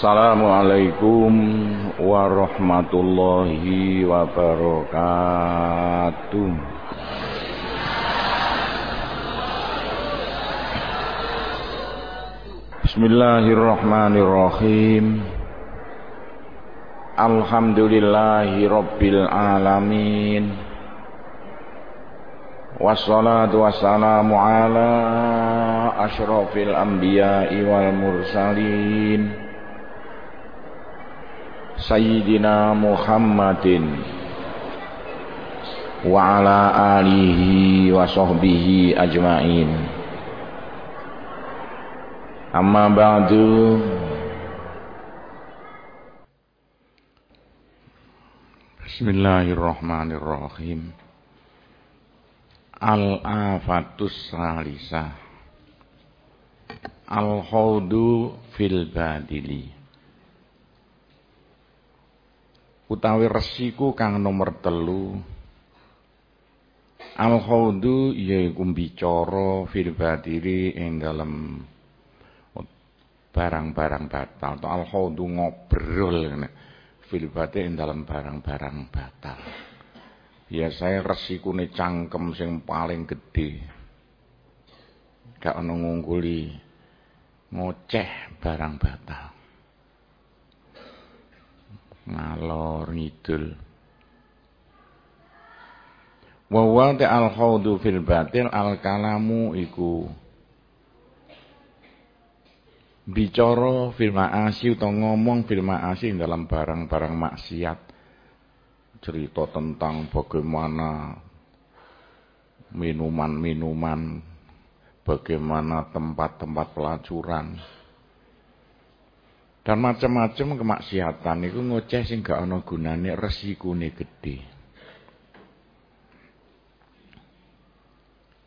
Assalamualaikum warahmatullahi wabarakatuh. Bismillahirrahmanirrahim. Alhamdulillahi rabbil alamin. Wassalatu wassalamu ala asyrafil anbiya'i wal mursalin. Sayyidina Muhammadin wa ala alihi wa sahbihi ajmain. Amma ba'du. Bismillahirrahmanirrahim. Al-afatus salisah. Al-khawdu fil badili utawi resiku kang nomor telu. Al khaudu yaiku bicara fil badiri ing dalem barang-barang batal. Atau al ngobrol fil badiri ing dalem barang-barang batal. Biasanya resikune cangkem sing paling gede gak ono ngungkuli ngoceh barang batal ngalor ngidul. Wa wa al khawdu fil batil al kalamu iku bicara fil ma'asi utawa ngomong fil ma'asi dalam barang-barang maksiat. Cerita tentang bagaimana minuman-minuman bagaimana tempat-tempat pelacuran dan macam-macam kemaksiatan itu ngoceh sing gak ana gunane resikune gede.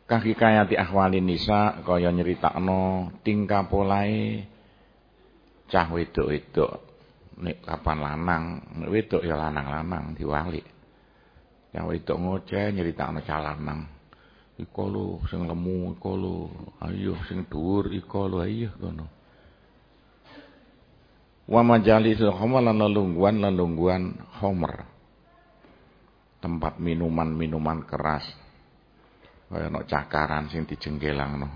Kaki kayati ahwali nisa kaya nyeritakno tingkah polae cah wedok-wedok nek kapan lanang, nek wedok ya lanang-lanang diwali. Yang wedok ngoceh nyeritakno cah lanang. Iko lho sing lemu, iko lho, ayo sing dhuwur iko lho, ayo kono wa majalisul khamr lan lelungguan lelungguan homer tempat minuman-minuman keras. Kaya no cakaran sing dijengkelangno.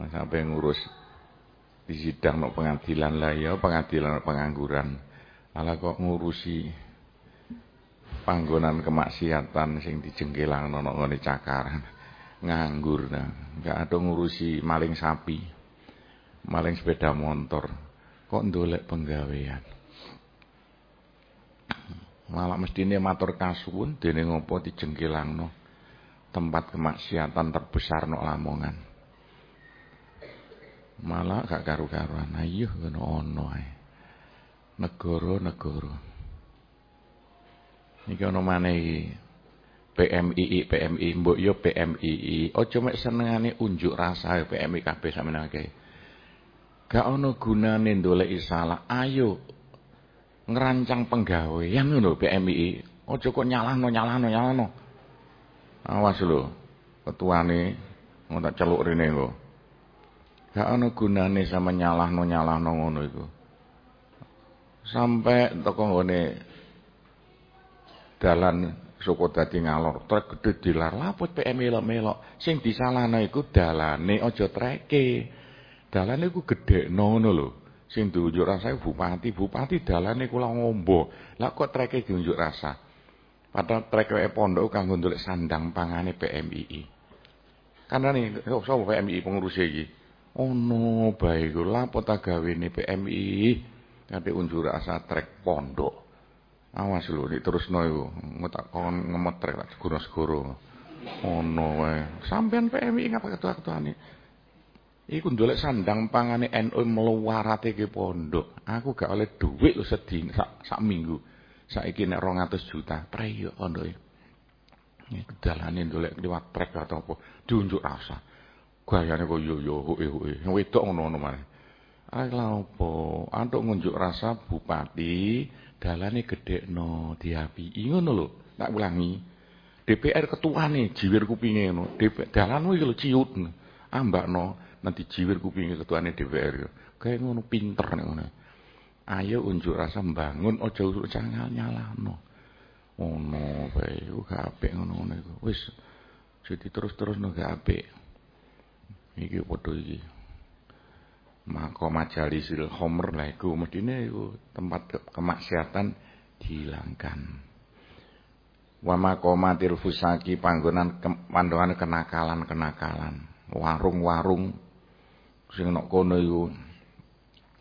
Sampai ngurus di sidang no pengadilan. Lah ya pengadilan pengangguran. Ala kok ngurusi panggonan kemaksiatan sing dijengkelangno no ngene cakaran. Nganggur nah. Gak ada ngurusi maling sapi maling sepeda motor. Kok ndolek penggawean? Malah mestine matur kasuwun dene ngopo dijengkelangno tempat kemaksiatan terbesar no Lamongan. Malah gak karu-karuan. Ayo ngono ono ae. Negara-negara. Iki ono maneh iki. PMII PMI mbok yo PMII aja mek senengane unjuk rasa PMI kabeh sampeyan akeh Gak ono gunane ndoleki salah. Ayo ngerancang penggawean ngono PMI. Aja kok nyalahno nyalahno nyalahno. Awas lho. Ketuane mau tak celuk rene kok. Gak ono gunane sama nyalahno nyalahno ngono iku. Sampai toko nggone dalan saka dadi ngalor trek gedhe dilar laput PMI melok-melok sing disalahno iku dalane aja treke dalane ku gedhekno ngono lho. Sing diunjuk rasa bupati, bupati dalane kula ngombo. Lah kok treke diunjuk rasa. Padahal trek wae pondok kanggo sandang pangane PMII. Nih, sapa PMII pengurus iki? Ono bae ku lapo ta gawene PMII. Kate unjuk rasa trek pondok. Awas lho nek terusno iku. Ngotak kon ngemetrek tak segoro-segoro. Ono wae. Sampean PMII ngapa ketua-ketuane? Iku ndolek sandang pangane NU mluwarate ke pondok. Aku gak oleh duit lho sedina sak, sak minggu. Saiki nek 200 juta preyo pondoke. Iku dalane ndolek liwat trek atau apa diunjuk rasa. Gayane kok yo yo hoe-hoe. Wedok ngono-ngono maneh. Ala opo? Antuk ngunjuk rasa bupati dalane gedhekno diapii ngono lho. Tak ulangi. DPR ketuane jiwir kupinge ngono. DPR dalan iki lho ciut. Ambakno nanti jiwir kupinge ketuane DPR yo. Kayak ngono pinter nek ngono. Ayo unjuk rasa bangun aja usuk cangal nyalahno. Ngono bae iku gak apik ngono-ngono iku. Wis jadi terus-terus no gak apik. Iki padha iki. Maka majalisil homer lah iku mestine iku tempat kemaksiatan dihilangkan. Wa maqamatil fusaki panggonan pandoane kenakalan-kenakalan. Warung-warung sing nek kono iku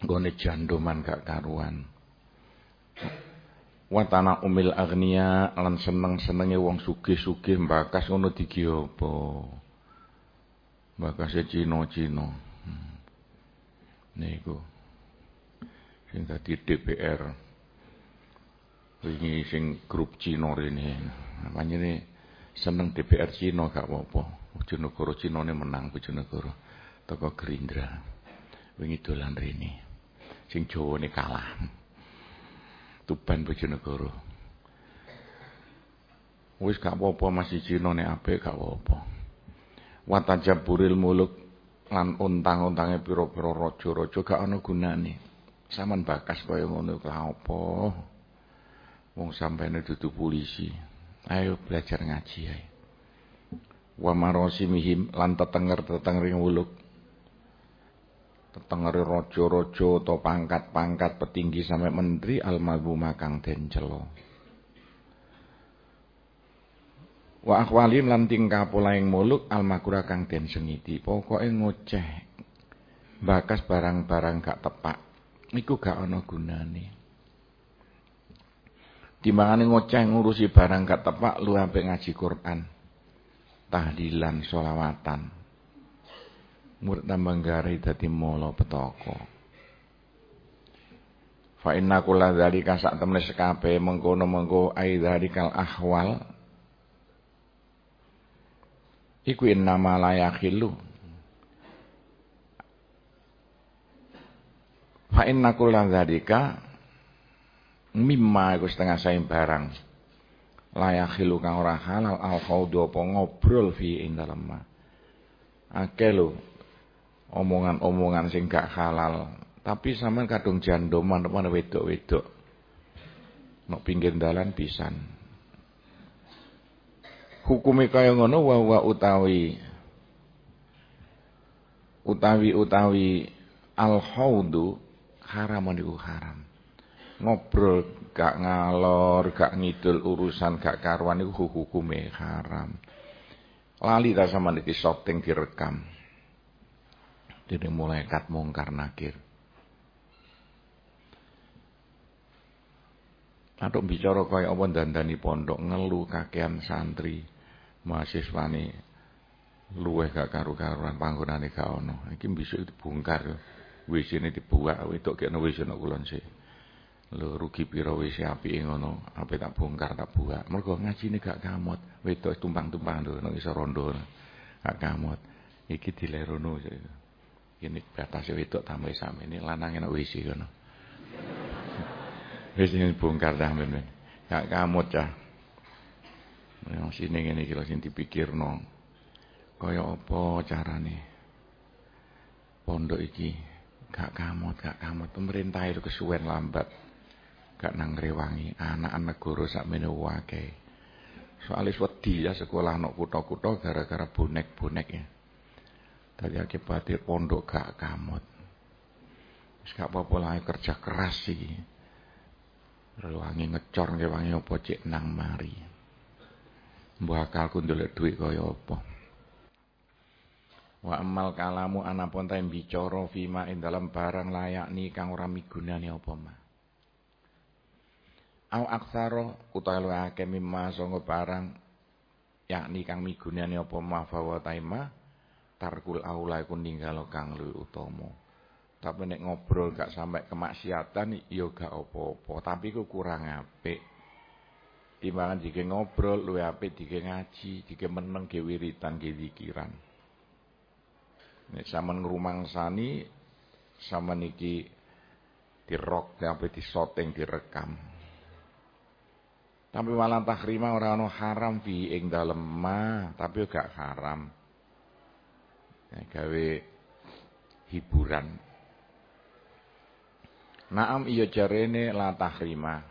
gone jandoman gak karuan. Watana umil agnia lan seneng-senenge wong sugih-sugih mbakas ngono digi apa? Mbakase Cina-Cina. Hmm. Niku. Sing dadi DPR. Wingi sing grup Cina rene. Panjene seneng DPR Cina gak apa-apa. Bojonegoro Cinane menang Bojonegoro. Toko Gerindra. Wingi dolan rene. Sing Jawane kalah. Tuban Bojonegoro. Wis gak apa-apa masih Cina nek apik gak apa-apa. Watajaburil muluk lan untang-untange pira-pira raja-raja gak ana gunane. Saman bakas kaya ngono lha apa? Wong sampeyan dudu polisi. Ayo belajar ngaji ae. Wa marasimihim lan tetenger-tetengering wuluk. Tetengere raja-raja atau pangkat-pangkat petinggi sampai menteri almabuma kang den celo. Wa akhwalim lan yang muluk almakura kang den sengiti. Pokoke ngoceh. Bakas barang-barang gak tepak. Iku gak ana gunane. Timbangane ngoceh ngurusi barang gak tepak lu sampai ngaji Quran. Tahdilan solawatan. Murid tambah gari dadi molo petoko. Fa inna kula dzalika sak temene sekabe mengkono-mengko ai dzalikal ahwal. Iku innama la yakhilu fa inna kullan dzalika mimma iku setengah saing barang la yakhilu kang ora halal al khaudu apa ngobrol fi ing dalem ma. Akeh lho omongan-omongan sing gak halal. Tapi sampean kadung jandoman mana wedok-wedok. Nok pinggir dalan pisan. Hukume kaya ngono wa wa utawi utawi utawi al haudu haram. Niku haram ngobrol gak ngalor gak ngidul urusan gak karuan niku hukume haram. Lali ta sama niki shooting direkam jadi mulai kat mungkar nakir Atau bicara kaya apa dandani pondok ngeluh kakean santri mahasiswane luweh gak karu-karuan panggonane gak ono. Iki besok dibongkar. WC-ne dibuak wedok kene WC nek kulon sik. Lho rugi pira WC apike ngono, ape tak bongkar tak buak. Mergo ngajine gak kamot. Wedok tumpang-tumpang lho nek rondo. Gak kamot. Iki dilerono. Ini batase wedok tambah ini lanang nek WC ngono. Wis bongkar dah men. Gak kamot cah. Yang sini ngene iki sing dipikirno. Kaya apa carane? Pondok iki gak kamot, gak kamot. Pemerintah itu kesuwen lambat. Gak nang rewangi anak-anak guru sakmene wae. Soalnya wedi ya sekolah nok kuto-kuto gara-gara bonek-bonek ya. Tadi akibatnya pondok gak kamot. Wis gak apa-apa lah kerja keras sih. Rewangi ngecor wangi apa cek nang mari. Mbah akalku ndelok dhuwit kaya apa. Wa amal kalamu anapun ta bicara fima ing dalam barang layak ni kang ora migunani apa mah. Au aksara utawa luwih akeh mimma sanga barang yakni kang migunani apa mah fawa taima tarkul aula iku ninggalo kang luwih utama. Tapi nek ngobrol gak sampai kemaksiatan ya gak apa-apa, tapi ku kurang apik. Timbangan jika ngobrol, luwe apik jika ngaji, jika meneng ke wiritan ke zikiran. Nek sampean ngrumangsani sama niki dirok sampai disoteng direkam. Tapi malah tahrima orang haram fi ing dalem ma, tapi gak haram. Ya, gawe hiburan. Naam iya jarene la tahrima.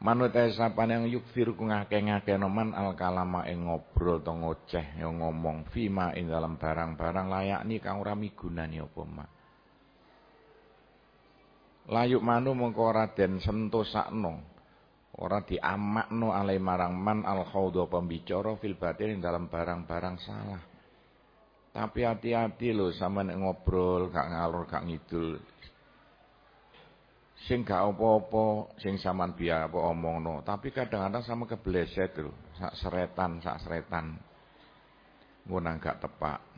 Manut sapane yang yukfir ku ngake-ngake noman al kalama ing ngobrol to ngoceh ya ngomong fima ing dalam barang-barang layak ni kang ora migunani ma. Layuk manu mengko ora den sentosakno ora diamakno alai marang man al khawdha pembicara fil batin dalam barang-barang salah. Tapi hati-hati lho sama ngobrol gak ngalor gak ngidul. Sing gak apa-apa sing sampean biya apa omongno. Tapi kadang-kadang sama kebleset lho sak seretan sak seretan. Ngunang gak tepak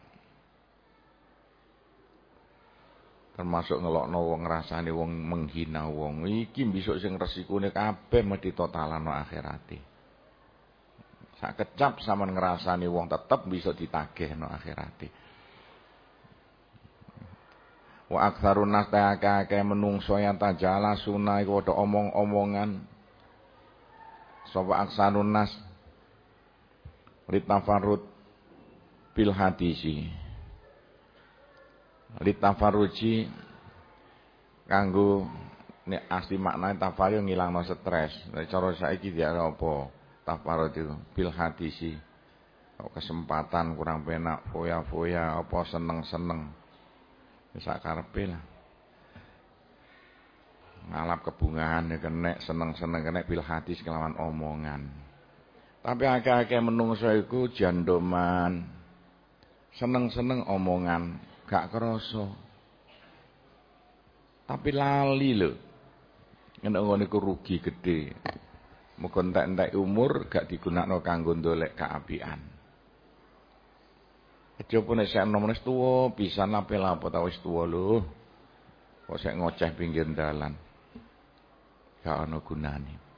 termasuk ngelokno wong ngrasani wong menghina wong iki besok sing resikune kabeh mesti totalano akhirate sak kecap sampean ngrasani wong tetep bisa ditagihno akhirate Wa aktsarun nas akeh menungso yang tajala sunah iku padha omong-omongan. Sapa aksarun nas litafarrud bil hadisi. Litafarruji kanggo nek asli maknane tafarrud ngilangno stres. Nek cara saiki dia apa? Tafarrud itu bil hadisi. Kesempatan kurang penak foya-foya apa seneng-seneng. Sak karepe lah. Ngalap kebungahan ya kena seneng-seneng kena bil hadis kelawan omongan. Tapi akeh-akeh menungso iku jandoman. Seneng-seneng omongan, gak kerasa. Tapi lali lho. Iku rugi gede. Muga entek-entek umur gak digunakno kanggo ndolek keapian. Coba nek sik enom wis tuwa pisan ape lapo ta wis tuwa lho. Kok sik ngoceh pinggir dalan. Gak ana gunane.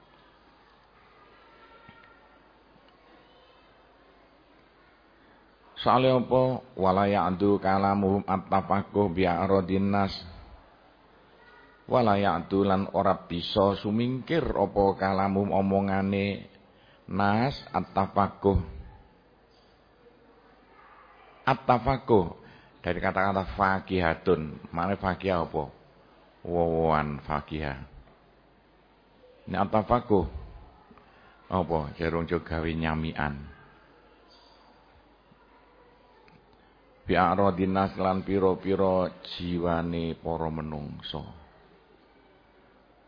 Soale apa wala ya'du kalamuhum at-tafaqquh bi aradinnas wala ya'du lan ora bisa sumingkir apa kalamum omongane nas At-tafakuh dari kata-kata fakihatun. Mana fakihah apa? Wawan fakihah. Ini at-tafakuh apa? Jerung juga nyamian. Bi'aradina lan piro-piro jiwane para menungso.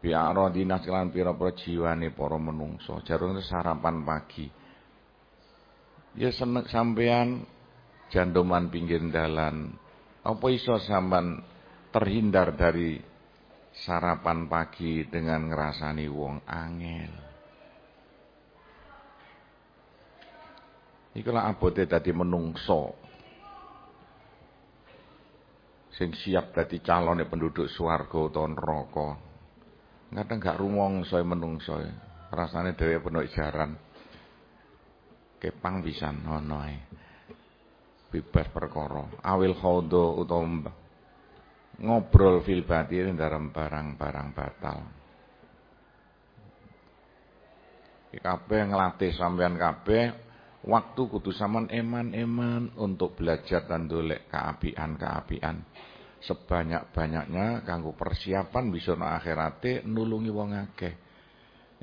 Bi'aradina lan piro-piro jiwane para menungso. Jarung sarapan pagi. Ya seneng sampean jandoman pinggir dalan. Apa iso sampean terhindar dari sarapan pagi dengan ngerasani wong angel. Ikulah abote tadi menungso. Sing siap dadi calon penduduk swarga utawa neraka. Kadang gak rumangsa menungso. Rasane dhewe penuh jaran. Kepang bisa ngono ae bebas perkara awil khodo utawa ngobrol fil batin dalam barang-barang batal kabeh ngelatih sampean kabeh waktu kudu sampean eman-eman untuk belajar dan dolek keapian-keapian sebanyak-banyaknya kanggo persiapan bisa no akhirate nulungi wong akeh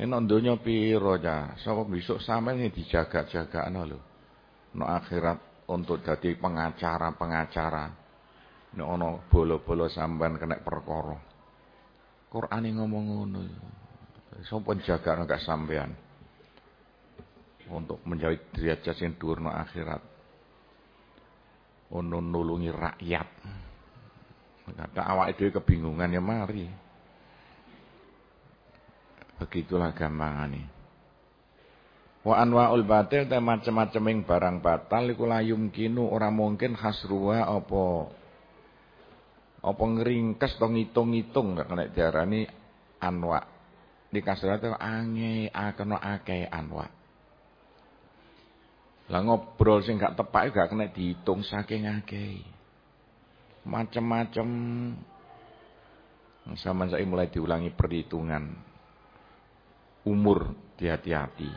nek donya piro ya sapa besok sampean dijaga-jagakno lho no akhirat untuk jadi pengacara-pengacara. Nek ana bolo-bolo sampean kena perkara. Qur'ane ngomong ngono. Sapa jagane gak sampean? Untuk menjadi derajat sing dhuwur akhirat. Ono nulungi rakyat. Kata awak itu kebingungan ya mari. Begitulah gampangane. Wa anwaul batil te macam-macam ing barang batal iku la yumkinu ora mungkin hasruwa apa apa ngringkes to ngitung-ngitung kena diarani anwa. Di kasrat ange akeno akeh anwa. Lah ngobrol sing gak tepak gak kena dihitung saking akeh. Macem-macem sama saya mulai diulangi perhitungan umur hati-hati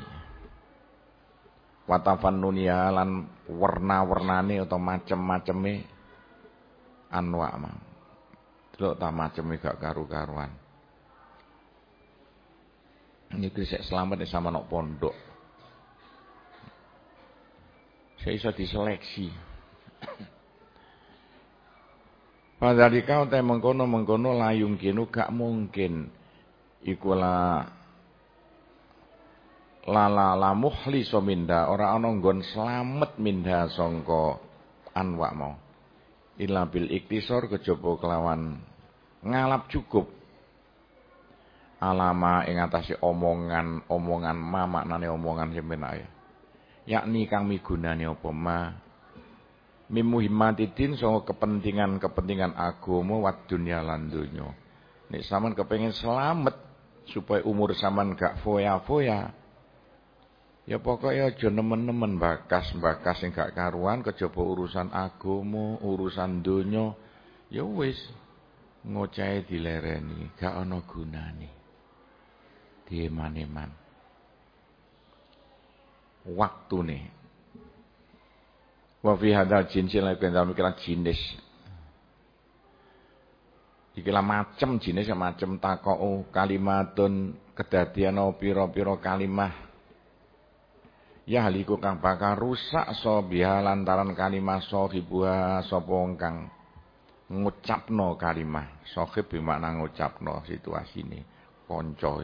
watafannunia lan warna-warnane atau macem-maceme anwa ma. Delok ta maceme gak karu-karuan. Niki sik selamat sama nok pondok. Saya iso diseleksi. Padhalika utai mengkono-mengkono layung kinu gak mungkin. Iku la lala la mukhliso minda. Ora ana nggon slamet minda sangka anwak mau. Illa bil iktisor kejaba kelawan. Ngalap cukup. Alama ing atase omongan-omongan ma maknane omongan sing ya. Yakni kang migunani apa ma mimuhimmatidin saka kepentingan-kepentingan agama wa dunya lan donya. Nek sampean kepengin selamat supaya umur sampean gak foya-foya, Ya pokoknya aja nemen-nemen bakas-bakas sing gak karuan kejaba urusan agama, urusan donya. Ya wis ngocahe dilereni, gak ana gunane. Dieman-eman. Waktune. Wa fi hadzal jinsi la dalam pikiran jinis. Ikilah macem jinis ya macem takau kalimatun kedadian pira-pira kalimah Ya haliku kang bakal rusak biha lantaran kalimah sahibuha sapa kang ngucapno kalimah. Sahib bermakna ngucapno situasine kanca.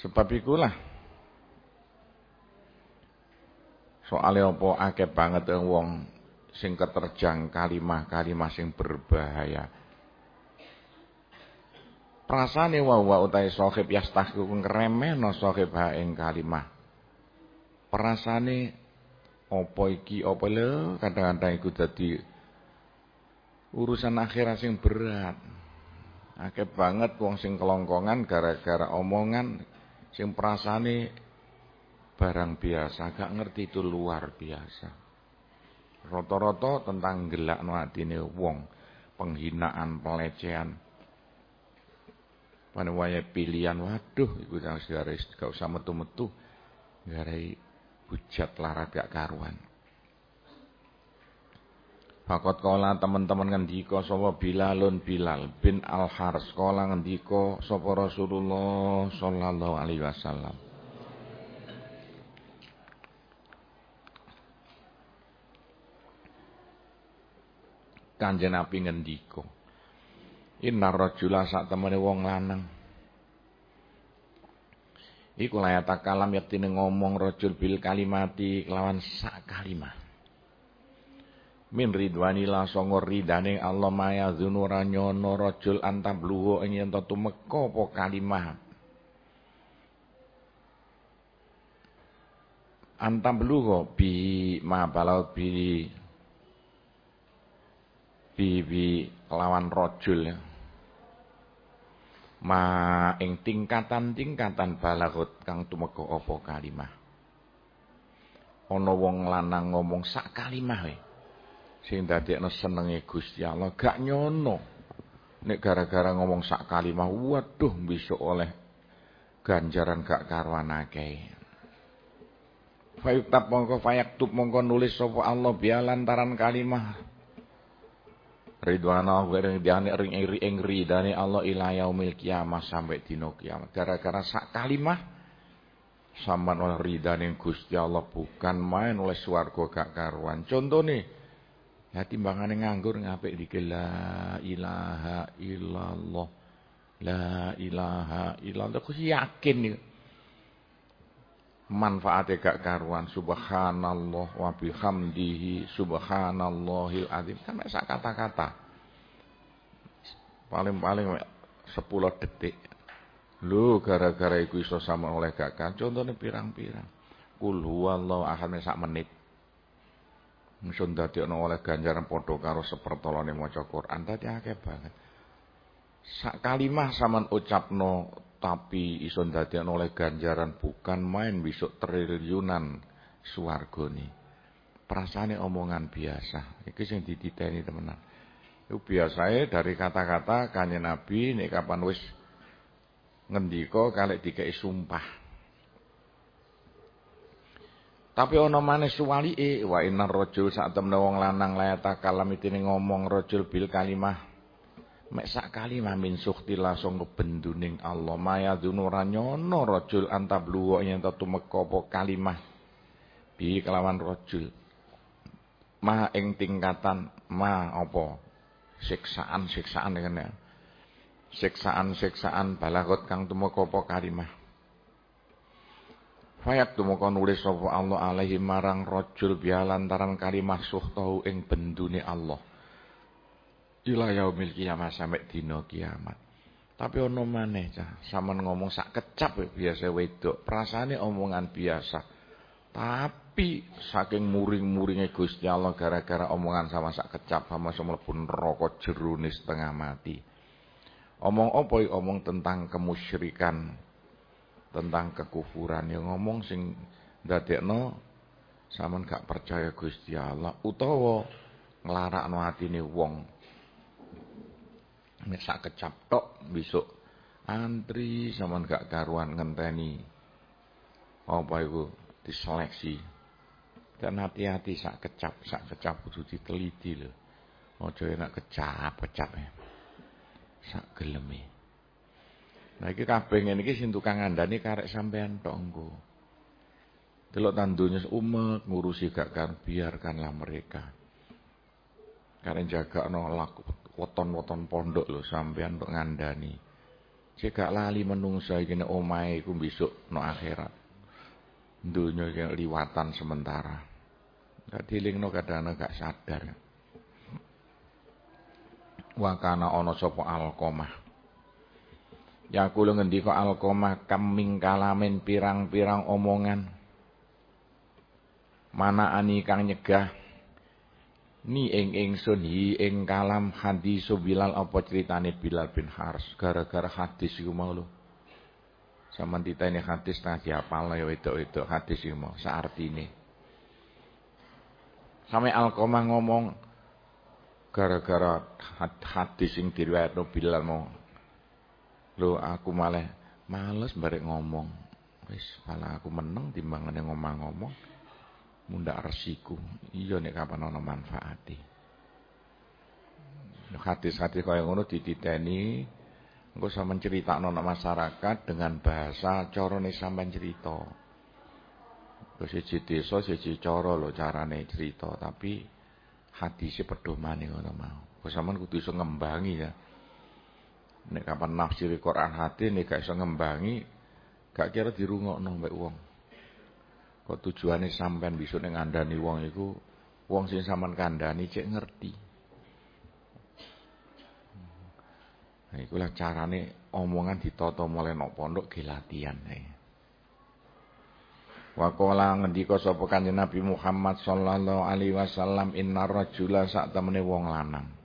Sebab ikulah soalnya apa akeh banget wong sing keterjang kalimah-kalimah sing berbahaya. Rasane wa wa utai sahib yastahiku ngremehno sahib ha ing kalimah. Perasane apa iki apa lho kadang-kadang iku dadi urusan akhirat sing berat. Akeh banget wong sing kelongkongan gara-gara omongan sing perasane barang biasa, gak ngerti itu luar biasa. Rata-rata tentang gelakno atine wong, penghinaan, pelecehan, Mana waya pilihan, waduh, iku garis gak usah metu-metu, garai hujat larat gak karuan. Fakot kola teman-teman ngendika sapa Bilalun Bilal bin Al Haris kola ngendika sapa Rasulullah sallallahu alaihi wasallam. Kanjeng Nabi ngendika Inna rajula sak temene wong lanang. Iku layata kalam yaktine ngomong rajul bil kalimati lawan sak kalimah. Min ridwani la songo ridane Allah maya zunura nyono rajul antabluhu ing yen tumeka apa kalimah. Antabluhu bi ma balau bi bi bi lawan rojul ya. Ma ing tingkatan-tingkatan balagot kang tumeka apa kalimah. Ana wong lanang ngomong sak kalimah we. Sing dadekno senenge Gusti Allah gak nyono. Nek gara-gara ngomong sak kalimah, waduh bisa oleh ganjaran gak karuan akeh. Fayuktab mongko fayaktub mongko nulis sapa Allah biya lantaran kalimah Ridwana diane ring ing ridane Allah ila yaumil kiamah sampai dino kiamat. Gara-gara sak kalimah sampean oleh ridane Gusti Allah bukan main oleh swarga gak karuan. Contone ya timbangane nganggur ngapik dikira la ilaha illallah. La ilaha illallah. Aku yakin nih manfaatnya gak karuan. Subhanallah wa bihamdihi subhanallahil azim. Kan sak kata-kata. Paling-paling 10 detik. Lu gara-gara iku iso sama oleh gak kan contohnya pirang-pirang. Kul huwallahu ahad sak menit. Musun dadi oleh ganjaran padha karo sepertolone maca Quran. Dadi akeh banget. Sak kalimah sampean ucapno tapi iso ndadekno oleh ganjaran bukan main besok triliunan swargane. Perasaane omongan biasa. Iki sing dititeni temenan. Iku biasae dari kata-kata kanjeng Nabi nek kapan wis ngendika kalek dikei sumpah. Tapi ana maneh suwalike wa innar rajul sak temne wong lanang layata kalam itine ngomong rajul bil kalimah mek sak kalimah min sukti langsung kebenduning Allah. Maya dunura nyono rajul antabluwa yen tumeka apa kalimah. Bi kelawan rajul. Ma ing tingkatan ma apa? Siksaan-siksaan ngene. Siksaan-siksaan balagot kang tumeka apa kalimah. Fayak tumeka nulis Allah alaihi marang rajul biya lantaran kalimah suhtahu ing bendune Allah. Ila yaumil kiamah sampai dina kiamat. Tapi ono maneh cah, sampean ngomong sak kecap ya, biasa wedok, perasaane omongan biasa. Tapi saking muring-muringe Gusti Allah gara-gara omongan sama sak kecap sama mlebu neraka jerone setengah mati. Omong apa omong tentang kemusyrikan, tentang kekufuran yang ngomong sing ndadekno sampean gak percaya Gusti Allah utawa nglarakno atine wong sak kecap tok besok antri sampean gak karuan ngenteni. Apa iku? Diseleksi. Dan hati-hati sak kecap sak kecap kudu diteliti lho. Aja enak kecap-kecap ya sak geleme. Nah iki kabeh ngene iki sing tukang ngandani karek sampean engko. Delok tandunya umek ngurusi gak kan biarkanlah mereka. Karena jaga no laku weton-weton pondok lho sampean tok ngandani. Cek gak lali menungsa iki nek omahe iku besok no akhirat. Dunya iki liwatan sementara. Gak dilingno kadang gak sadar. Wakana ono sapa alqamah Yakulu ngendika alqamah kaming kalamin pirang-pirang omongan. Mana ani kang nyegah ni ing ingsun hi ing kalam hadis Bilal apa ceritane Bilal bin Haris gara-gara hadis iku mau lho. Saman diteni hadis tak diapal ya wedok-wedok hadis iku mau saartine. Sampai Alqamah ngomong gara-gara hadis sing diriwayatno Bilal mau Lho aku malah males barek ngomong. Wis malah aku meneng timbangane ngomong-ngomong. Mundak resiku. Iya nek kapan ana manfaate. Hadis-hadis kaya ngono dititeni engko sampean critakno nang masyarakat dengan bahasa carane sampean cerita. Terus siji desa siji cara lho carane cerita, tapi hadise pedomane ngono mau. Kok sampean kudu iso ngembangi ya. Nek kapan nafsir Quran hati nek gak iso ngembangi, gak kira dirungokno mbek wong. Kok tujuane sampean ning ngandani wong iku wong sing sampean kandhani cek ngerti. Nah, ikulah carane omongan ditata mulai nok pondok ge latihan ae. Wa qala ngendika sapa Kanjeng Nabi Muhammad sallallahu alaihi wasallam innar rajula sak temene wong lanang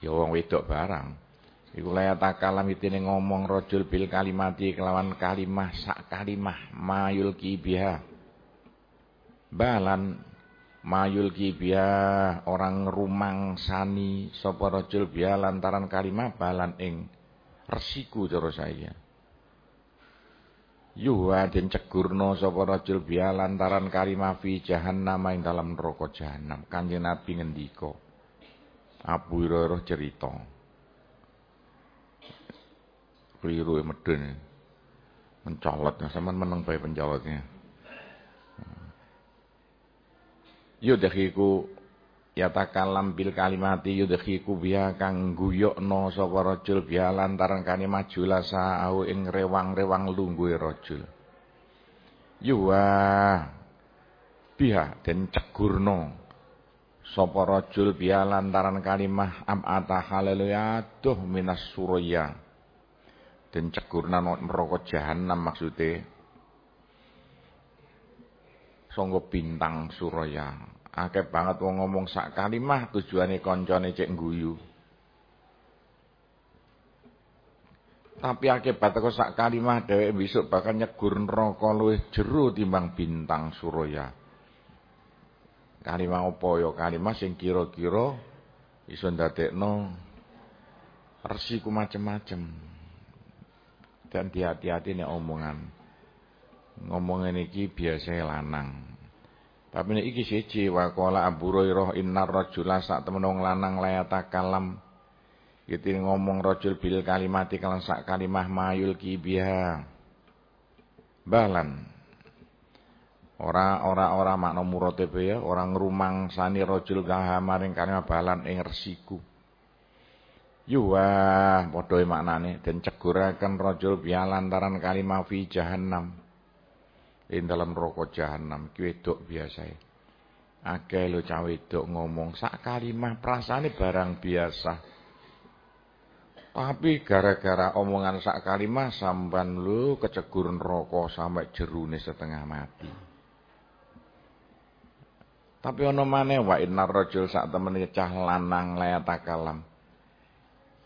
ya wong wedok barang iku laya takalam itine ngomong rajul bil kalimati kelawan kalimah sak kalimah mayul kibiha balan mayul kibiha orang rumang sani sapa rajul biha lantaran kalimah? Balan ing resiku cara saya Yuwa den cegurno sapa rajul biha lantaran kalimah fi jahannam ing dalam neraka jahanam kanjeng Nabi ngendika Abu Hurairah. Keliru ya medun. Mencolot, sama menang bae pencolotnya. Yudhiku yatakalam bil kalimati yudhiku biha kang guyokno sapa rajul biha lantaran kalimat julasa au ing rewang-rewang lungguhe rajul. Yuwa biha den cegurno sapa rajul biya lantaran kalimah am ata haleluya tuh minas suraya den cegurna neraka jahanam maksude. Sangga bintang suraya. Akeh banget wong ngomong sak kalimah tujuane kancane cek guyu tapi akibat kok sak kalimah dhewek besok bakal nyegur neraka luwih jero timbang bintang suraya. Kalimah apa ya? Kalimah sing kira-kira iso ndadekno resiku macem-macem dan hati-hati nek omongan ngomong iki biasa lanang. Tapi nek iki siji wa qala Abu Hurairah innar rajula sak temen wong lanang layata kalam. Iki ngomong rajul bil kalimati kalan sak kalimah mayul ki biha. Balan. Ora ora ora makna murate ya, ora ngrumangsani rajul gaha maring kalimah balan ing resiku. Yuwa padha maknane den ceguraken rajul biya lantaran kalimah fi jahannam. Ing dalam rokok jahanam ki wedok biasa akeh lho cah wedok ngomong sak kalimah prasane barang biasa. Tapi gara-gara omongan sak kalimah sampan lu kecegur rokok sampai jerune setengah mati. Tapi ono maneh wa innar rajul sak temene cah lanang layatakalam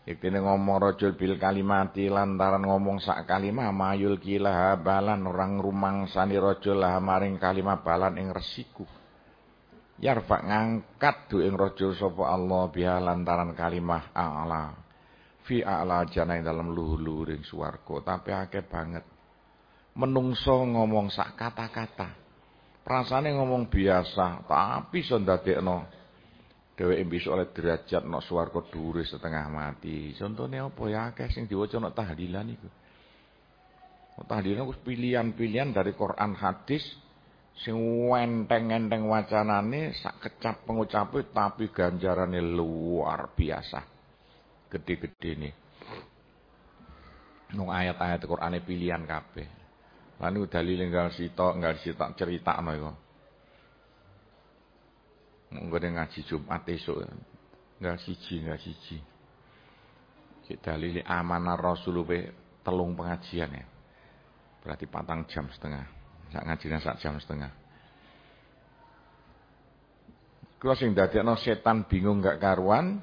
Iktine ngomong rojul bil kalimati lantaran ngomong sak kalimah mayul kilah balan orang rumang sani rojul lah maring kalimah balan ing resiku. Yarfa ngangkat du ing rojul sopo Allah biha lantaran kalimah a'la. Fi a'la jana ing dalam luhur-luhuring suwargo. Tapi akeh banget. Menungso ngomong sak kata-kata. Perasane ngomong biasa. Tapi sondadekno dheweke bisa oleh derajat nok swarga dhuwur setengah mati. Contone apa ya akeh sing diwaca nok tahlilan iku. Tahlilan wis pilihan-pilihan dari Quran hadis sing enteng-enteng wacanane sak kecap pengucape tapi ganjarane luar biasa. Gede-gede nih. Nung ayat-ayat Qur'ane pilihan kabeh. Lan dalile enggal sitok, enggal sitok critakno iku. Enggak ngaji Jumat esok. Enggak siji, enggak siji. Kita lili amanah Rasul telung pengajian ya. Berarti patang jam setengah. Sak ngajinya sak jam setengah. Kula sing dadekno setan bingung gak karuan,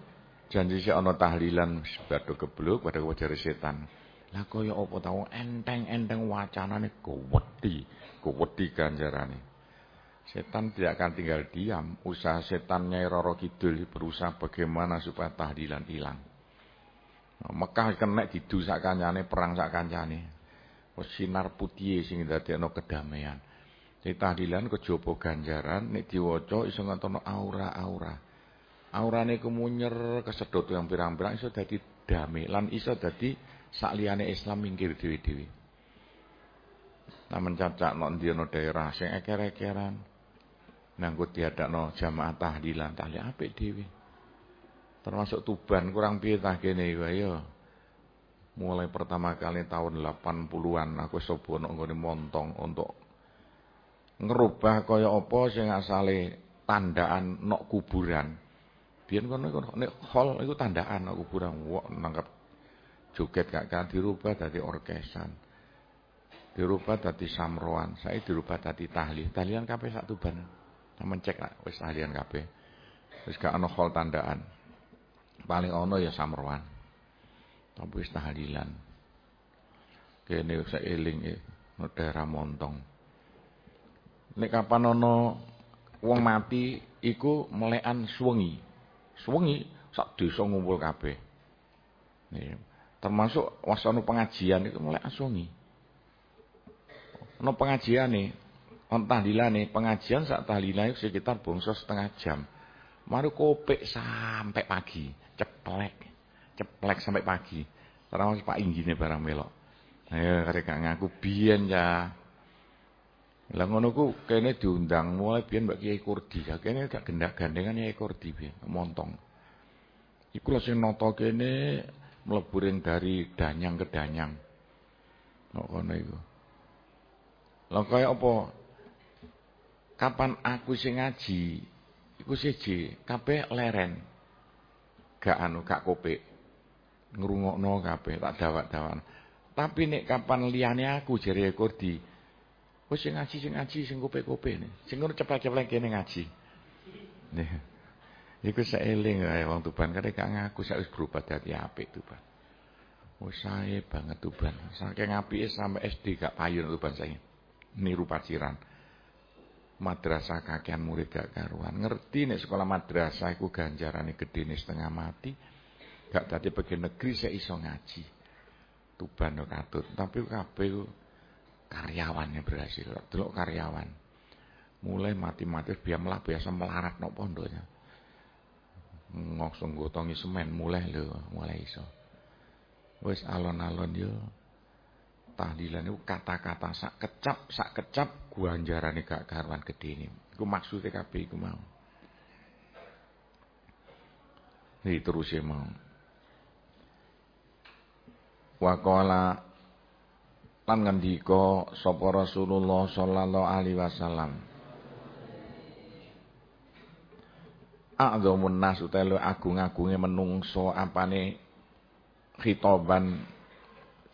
janji si ana tahlilan badhe kebluk pada wajare setan. Lah kaya apa tau enteng-enteng wacanane gowedi, gowedi ganjarane. Setan tidak akan tinggal diam. Usaha setan Nyai Roro Kidul berusaha bagaimana supaya tahdilan hilang. Nah, Mekah kena didu sak kancane, perang sak kancane. Sinar putih sing dadekno kedamaian. Jadi tahdilan kejaba ganjaran nek diwaca iso ngantono aura-aura. Aurane kemunyer kesedot yang pirang-pirang iso dadi damai lan iso dadi sakliyane Islam minggir dewi-dewi. Nah mencacak no daerah sing eker-ekeran nganggo diadakno jamaah tahlilan. Tahlil apik dhewe. Termasuk Tuban kurang piye tah kene? Iku ya mulai pertama kali tahun 80-an aku sobo nek nggone montong untuk ngerubah kaya apa sing asale tandaan nok kuburan. Biyen kono nek hall iku tandaan nok kuburan. Wok nangkep joget gak kan? Dirubah dadi orkesan. Dirubah dadi samroan. Saya dirubah dadi tahlil. Tahlilan kabeh sak Tuban mencek lah wis ahlian kabeh. Wis gak ana hol tandaan. Paling ana ya samroan. Tapi wis tahlilan. Kene wis eling e daerah Montong. Nek kapan ana wong mati iku melekan suwengi. Suwengi sak desa ngumpul kabeh. Termasuk wasana pengajian itu melekan suwengi. Ana pengajian nih, On tahlilane pengajian sak tahlilane sekitar bongso setengah jam. Maru kopek sampai pagi, ceplek. Ceplek sampai pagi. Terus Pak Inggine barang melok. Ayo karek ngaku biyen ya. Lah ngono ku kene diundang mulai biyen Mbak Kiai Kurdi. Ya kene gak gendak gandengan Kiai Kurdi biyen montong. Iku lho sing kene mlebu dari danyang ke danyang. Ngono iku. Lah kaya apa? Kapan aku sing ngaji, iku siji, kabeh leren. Gak anu, gak kopek. Ngrungokno kabeh, tak dawak-dawak. Tapi nek kapan liyane aku jare Kurdi, wis sing ngaji sing ngaji sing kopek-kopek. Sing ngono ceplek-ceplek kene ngaji. Nih. Iku saeling ae wong Tuban kare gak ngaku sak wis berubah dadi apik Tuban. Sae banget Tuban. Saking apike sampai SD gak payu Tuban saya. Niru paciran madrasah kakean murid gak karuan. Ngerti nek sekolah madrasah iku ganjarane gedene setengah mati. Gak tadi pergi negeri saya iso ngaji. Tuban katut, tapi kabeh karyawannya berhasil. Delok karyawan. Mulai mati-mati biar melah biasa melarat no pondoknya. Ngongsong gotongi semen mulai lho, mulai iso. Wis alon-alon yo tahlilan itu kata-kata sak kecap sak kecap guanjarane gak karuan ini. Iku maksudnya kabeh iku mau. Ini terus mau. Waqala lan ngendika sapa Rasulullah sallallahu alaihi wasallam. A'dhamun nas utawa agung-agunge menungso apane khitoban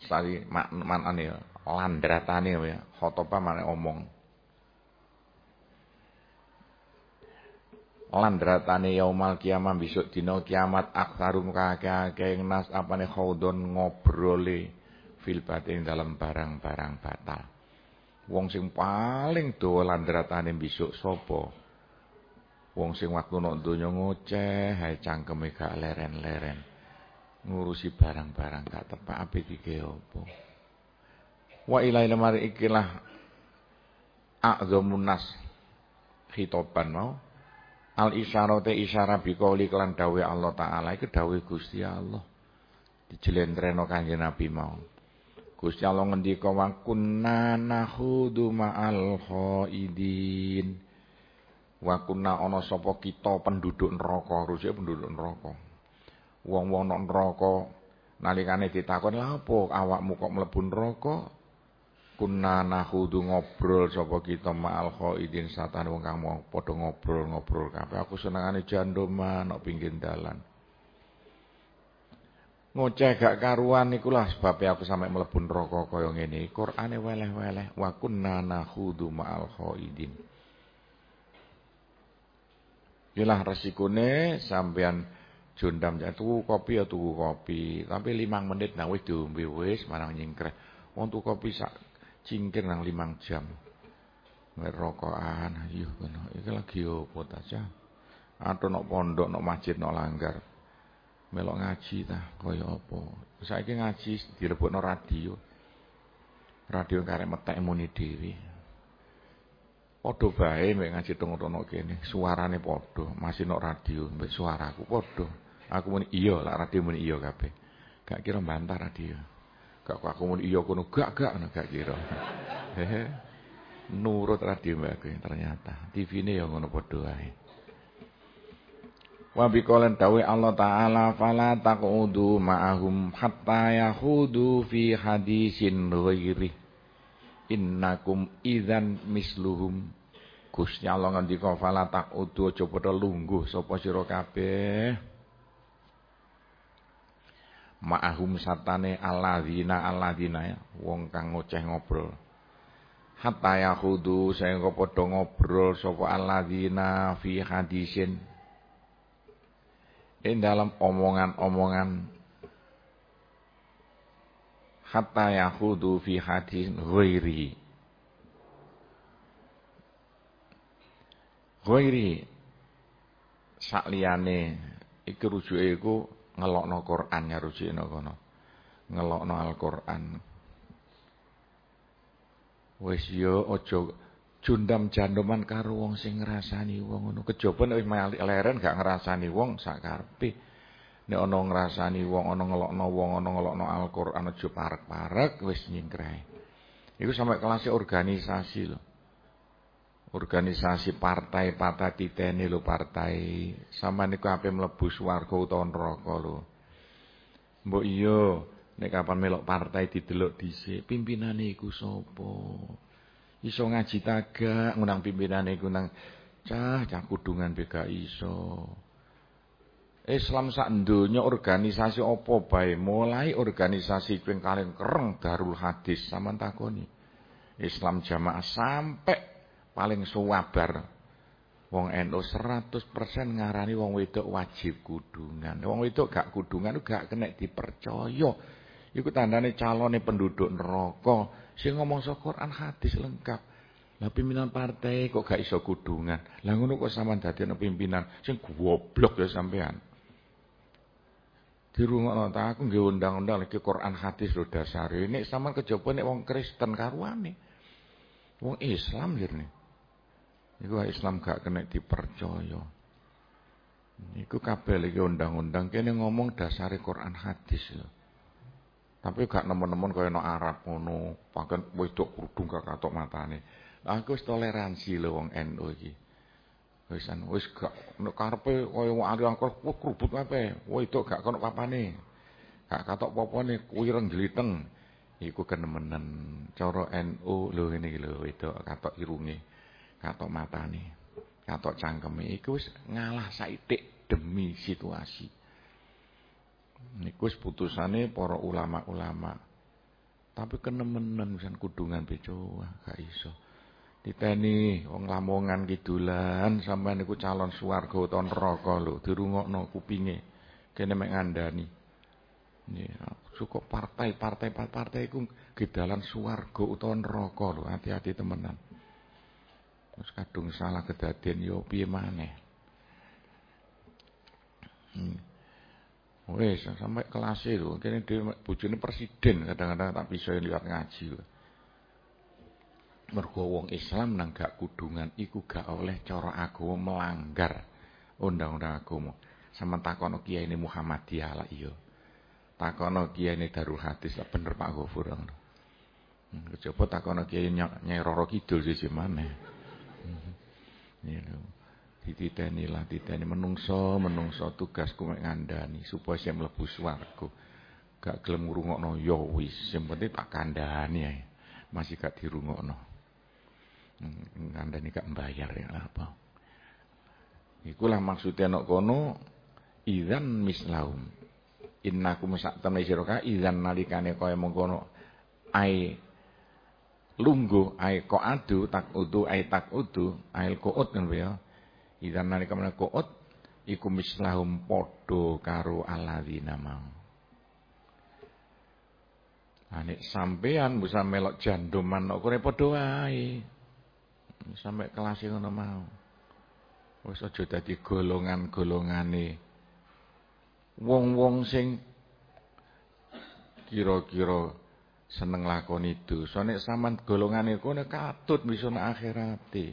sari manane landratane ya khotoba mane omong. landratane yaumal kiamat besok dina kiamat aktsarum kakek nas apane khaudon ngobrole fil batin dalam barang-barang batal. Wong sing paling dawa landratane besok sapa? Wong sing waktu nok donya ngoceh, hae cangkeme gak leren-leren. Ngurusi barang-barang gak tepak ape dike apa. Wa ilahi lamari ikilah a'dhamun nas khitoban mau Al isyarate isyara biqauli kelan dawuh Allah taala iku dawuh Gusti Allah. Dijelentreno Kanjeng Nabi mau. Gusti Allah ngendika wa kunna nahudu ma'al khaidin. Wa kunna ana sapa kita penduduk neraka, rujuk penduduk neraka. Wong-wong nang neraka nalikane ditakon lha apa awakmu kok mlebu neraka? kunna nahudu ngobrol sapa kita ma'al khaidin satan wong kang padha ngobrol-ngobrol kabeh. Aku senengane jandoma nok pinggir dalan. Ngoceh gak karuan iku lah sebab aku sampe mlebu neraka kaya ngene. Qur'ane weleh-weleh wa kunna nahudu ma'al khaidin. Yalah resikone sampean jondam tuku kopi ya tuku kopi tapi limang menit nah wis diombe wis marang nyingkreh wong tuku kopi sak cingkir nang limang jam. Ngerokokan, iya kono. Iki lagi opo ta, Cah? Atau nok pondok, nok masjid, nok langgar. Melok ngaji ta, kaya apa? Saiki ngaji direbutno radio. Radio karek metek muni dhewe. Padha bae mek ngaji teng-teng kene, suarane padha, masih nok radio mbek suaraku padha. Aku muni iya, lak radio muni iya kabeh. Gak kira bantah radio. Gak aku muni iya kono gak gak ngono gak kira. Nurut radio mbak ternyata. TV-ne ya ngono padha wae. Wa biqalan dawe Allah taala fala taqudu ma'ahum hatta yahudu fi hadisin ghairi. Innakum idzan misluhum. Gusti Allah ngendika fala taqudu aja padha lungguh sapa sira kabeh ma'ahum satane alladzina alladzina ya. Wong kang ngoceh ngobrol. Hatta yahudu sehingga padha ngobrol sapa alladzina fi hadisin. Ing dalam omongan-omongan. Hatta yahudu fi hadis ghairi. Ghairi. Sakliyane iki rujuke iku ngelokno Quran ngarujikno kono. Ngelokno Al-Qur'an. Wis yo aja jundam jandoman karo wong sing ngrasani wong ngono. Nek leren gak ngrasani wong sakarepe. Nek ana ngrasani wong, ana ngelokno wong, ana ngelokno Al-Qur'an aja parek-parek wis nyingkrahe. Iku sampai kelas organisasi loh organisasi partai patah titeni lho partai. Sama niku ape mlebu swarga utawa neraka lho. Mbok iya nek kapan melok partai didelok dhisik pimpinane iku sapa? Iso ngaji tagak ngundang pimpinane iku nang cah cah kudungan BK iso. Islam sak organisasi apa bae? Mulai organisasi ping kalih kereng Darul Hadis sampean takoni. Islam jamaah sampai paling suwabar wong NU 100% ngarani wong wedok wajib kudungan. Wong wedok gak kudungan gak kena dipercaya. Iku tandane calone penduduk neraka. Sing ngomong so Quran hadis lengkap. Lah pimpinan partai kok gak iso kudungan. Lah ngono kok sampean dadi pimpinan sing goblok ya sampean. Dirungokno ta aku nggih undang-undang iki Quran hadis lho dasare. Nek sampean kejaba nek wong Kristen karuane. Wong Islam nih. Iku Islam gak kena dipercaya. Iku kabeh iki undang-undang kene ngomong dasare Quran hadis lho. Tapi gak nemen-nemen kaya no Arab ngono, paken wedok kerudung gak katok matane. Aku wis toleransi lho wong NU iki. Wis an wis gak nek karepe kaya wong ahli angkor kerubut kabeh, wedok gak kono papane. Gak katok popone kuwi reng jliteng. Iku kenemenen cara NU lho ngene iki lho wedok katok irunge, katok matane, katok cangkeme iku wis ngalah saitik demi situasi. Niku wis putusane para ulama-ulama. Tapi kenemenen misan kudungan bejo gak iso. Diteni wong Lamongan kidulan sampean niku calon swarga utawa neraka lho, dirungokno kupinge. Kene mek ngandani. Cukup partai, partai, partai iku gedalan swarga utawa neraka lho, hati-hati temenan. Terus kadung salah kedadian yo piye maneh. Hmm. Wes sampai kelas itu, kene dhewe bojone presiden kadang-kadang tak bisa liwat ngaji. Mergo wong Islam nang gak kudungan iku gak oleh cara agama melanggar undang-undang agama. Sama takono kiai ini Muhammadiyah lah iya. Takono kiai ini Darul Hadis lah bener Pak. Hmm, coba takono kiai Nyai Roro Kidul sih mana? Hmm, iya Dititeni lah diteni menungso menungso tugasku mek ngandani supaya saya mlebu swarga. Gak gelem ngrungokno ya wis, sing penting tak kandhani ae. Masih gak dirungokno. Hmm, ngandani gak mbayar ya apa. Ikulah maksudnya nok kono idzan mislaum innakum saktemne sira ka idzan nalikane kaya mengkono ai lungguh ai adu tak udu ai tak udu ai qaud kan ya idzan nalika men qaud iku mislahum padha karo alladzina mau Ane sampean bisa melok janduman kok padha wae. Sampai kelas ngono mau. Wis aja dadi golongan-golongane wong-wong sing kira-kira seneng lakoni dosa nek sampean golongane kono katut bisa nek akhirate.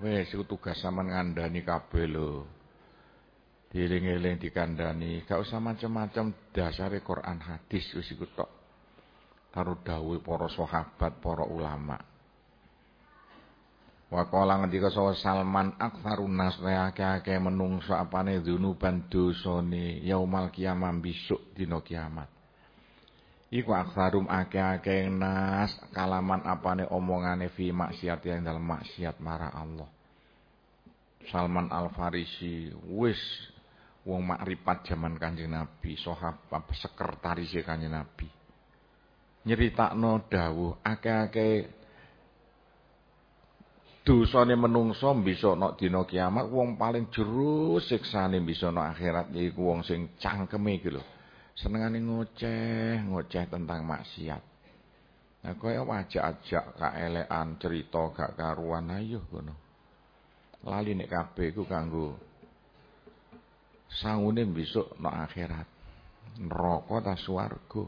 Wes iku tugas sampean ngandani kabeh lho. Dieling-eling dikandani, gak usah macam-macam dasare Quran hadis wis iku tok. Karo dawuh para sahabat, para ulama. Wa qala ngendika sawa Salman aktharun nas akeh-akeh menungso apane dzunuban dosane yaumal kiamah besok dina kiamat. Iku aktharum akeh-akeh nas kalaman apane omongane fi maksiat yang dalam maksiat marah Allah. Salman Al-Farisi wis wong makrifat zaman Kanjeng Nabi, sahabat sekretaris Kanjeng Nabi. Nyeritakno dawuh akeh-akeh dosane menungso bisa ana dina kiamat wong paling jero siksane bisa ana akhirat yaiku wong sing cangkeme iki lho. Senengane ngoceh ngoceh tentang maksiat. Nah kaya wajak-ajak kaelekan cerita gak karuan ayo ngono. Lali nek kabeh iku kanggo sangune besok no akhirat. Neraka ta swarga.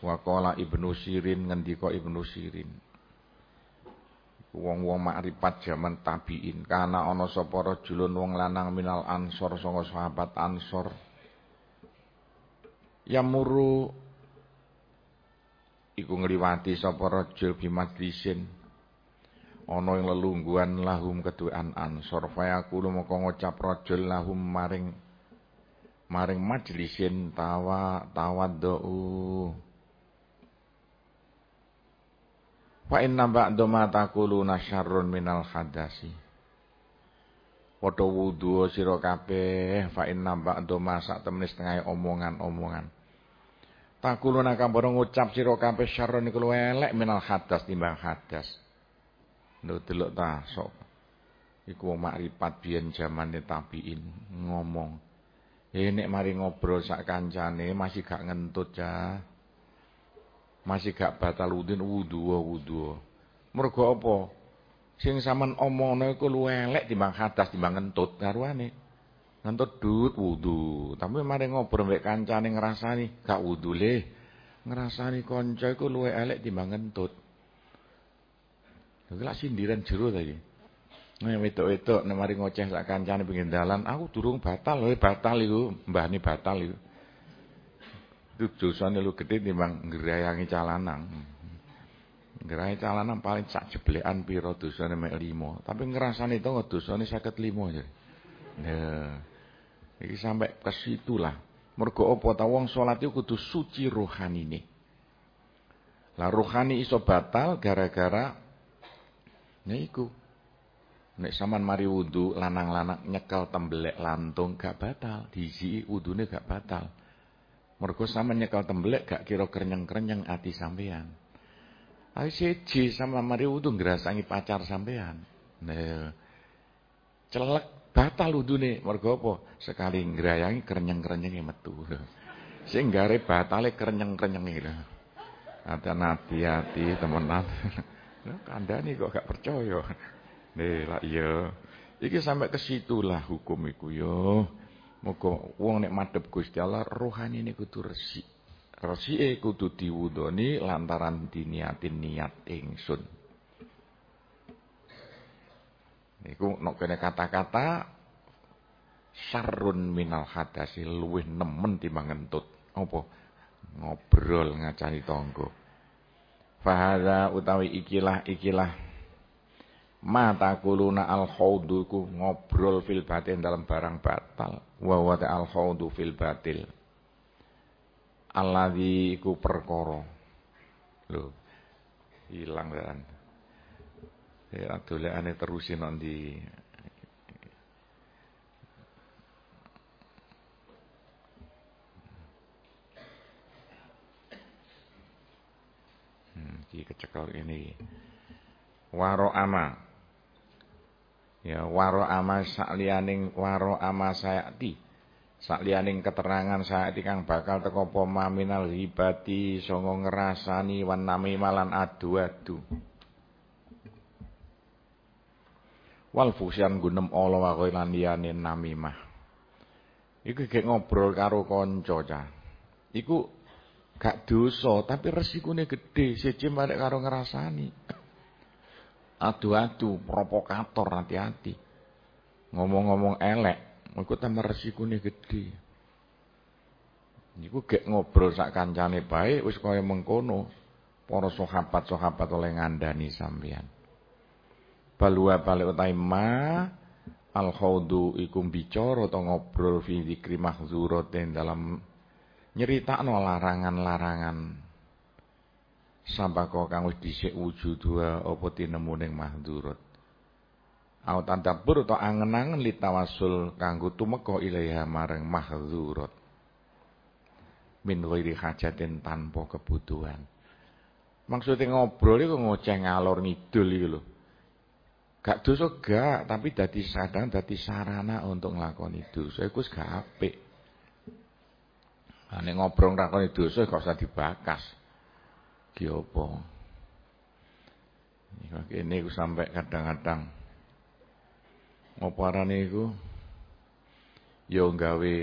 Wa ibnu sirin ngendika ibnu sirin wong-wong makrifat jaman tabiin. Kana ana sapa rajulun wong lanang minal ansor sanga sahabat ansor. Yamuru iku ngliwati sapa rajul bimadlisin ana ing lelungguhan lahum keduan ansor. Fayaqulu moko ngucap rajul lahum maring maring majlisin tawa tawaddu Fa inna ba'da ma taquluna syarrun minal hadasi. Padha wudu sira kabeh fa inna ba'da ma sak temene setengah omongan-omongan. Taquluna kambara ngucap sira kabeh syarrun iku elek minal hadas timbang hadas. Lho delok ta sok. Iku wong makrifat biyen zamane tabiin ngomong. Eh nek mari ngobrol sak kancane masih gak ngentut ya masih gak batal udin wudu wudu. Mergo apa? Sing sampean omongno iku luwih elek timbang hadas timbang ngentut karuane. Ngentut dut wudu. Tapi mari ngobrol mek kancane ngrasani gak wudu le. ngrasani kanca iku luwih elek timbang ngentut. Lha sindiran jero tadi. Nek wedok-wedok nek mari ngoceh sak kancane pengin dalan, aku durung batal lho, batal iku, mbahne batal iku. Itu dosane lu gede timbang ngrayangi calanan. Ngerahi calanan paling sak jeblekan pira dosane mek 5, tapi ngrasani to dosane 55 ya. Nah. Iki sampai ke situ lah. Mergo apa ta wong salat iku kudu suci rohanine. Lah rohani iso batal gara-gara niku Nek sampean mari wudu lanang-lanang nyekel tembelek lantung gak batal, diisi wudune gak batal. Mergo sampean nyekel tembelek gak kira krenyeng-krenyeng ati sampean. Ayo siji sama mari wudu ngrasangi pacar sampean. Nah, celek batal wudune mergo apa? Sekali ngrayangi krenyeng-krenyenge metu. Sing gare batale krenyeng-krenyenge lho. Hati-hati temenan. Kandhani kok gak percaya. Nih lah iya. Iki sampai ke situ lah hukum iku yo. Muga wong nek madhep Gusti Allah rohani ini kudu resik. Resike kudu diwudoni lantaran diniatin niat ingsun. Niku nek kene kata-kata sarun minal hadasi luwih nemen timbang ngentut. Apa? Ngobrol ngacani tangga. Fahada utawi ikilah ikilah Mata kuluna al khaudu ku ngobrol fil batin dalam barang batal. Wa wa al khaudu fil batil. Alladzi iku perkara. Lho. Hilang kan. Ya dolekane terusin nang di Hmm, kecekel ini. Waro ama Ya waro ama saklianing waro ama sayati. Saklianing keterangan sayati kang bakal teko poma minal hibati songo ngerasani wan malan adu-adu. Wal fusyan gunem Allah wa lan namimah. Iku gek ngobrol karo kanca cah. Iku gak dosa tapi resikune gede siji karo ngerasani adu-adu, provokator hati-hati. Ngomong-ngomong elek, iku tambah resikune gede. Niku gek ngobrol sak kancane bae wis kaya mengkono. Para sahabat-sahabat oleh ngandani sampeyan. Balua balik utai ma al khaudu iku bicara atau ngobrol fi dzikri mahdzuratin dalam nyeritakno larangan-larangan Sampako kang wis dhisik wujudua apa tinemu ning mahdzurat. Au tadabbur utawa angen-angen litawasul kanggo tumeka ilaiha marang mahdzurat. Min ghairi hajatin tanpa kebutuhan. Maksudnya ngobrol iku ngoceh ngalor ngidul iku lho. Gak dosa gak, tapi dadi sadang dadi sarana untuk nglakoni dosa iku gak apik. Nek ngobrol nglakoni dosa kok usah dibakas. Ki? Ini aku sampai kadang-kadang. Ngoparane iku ya gawe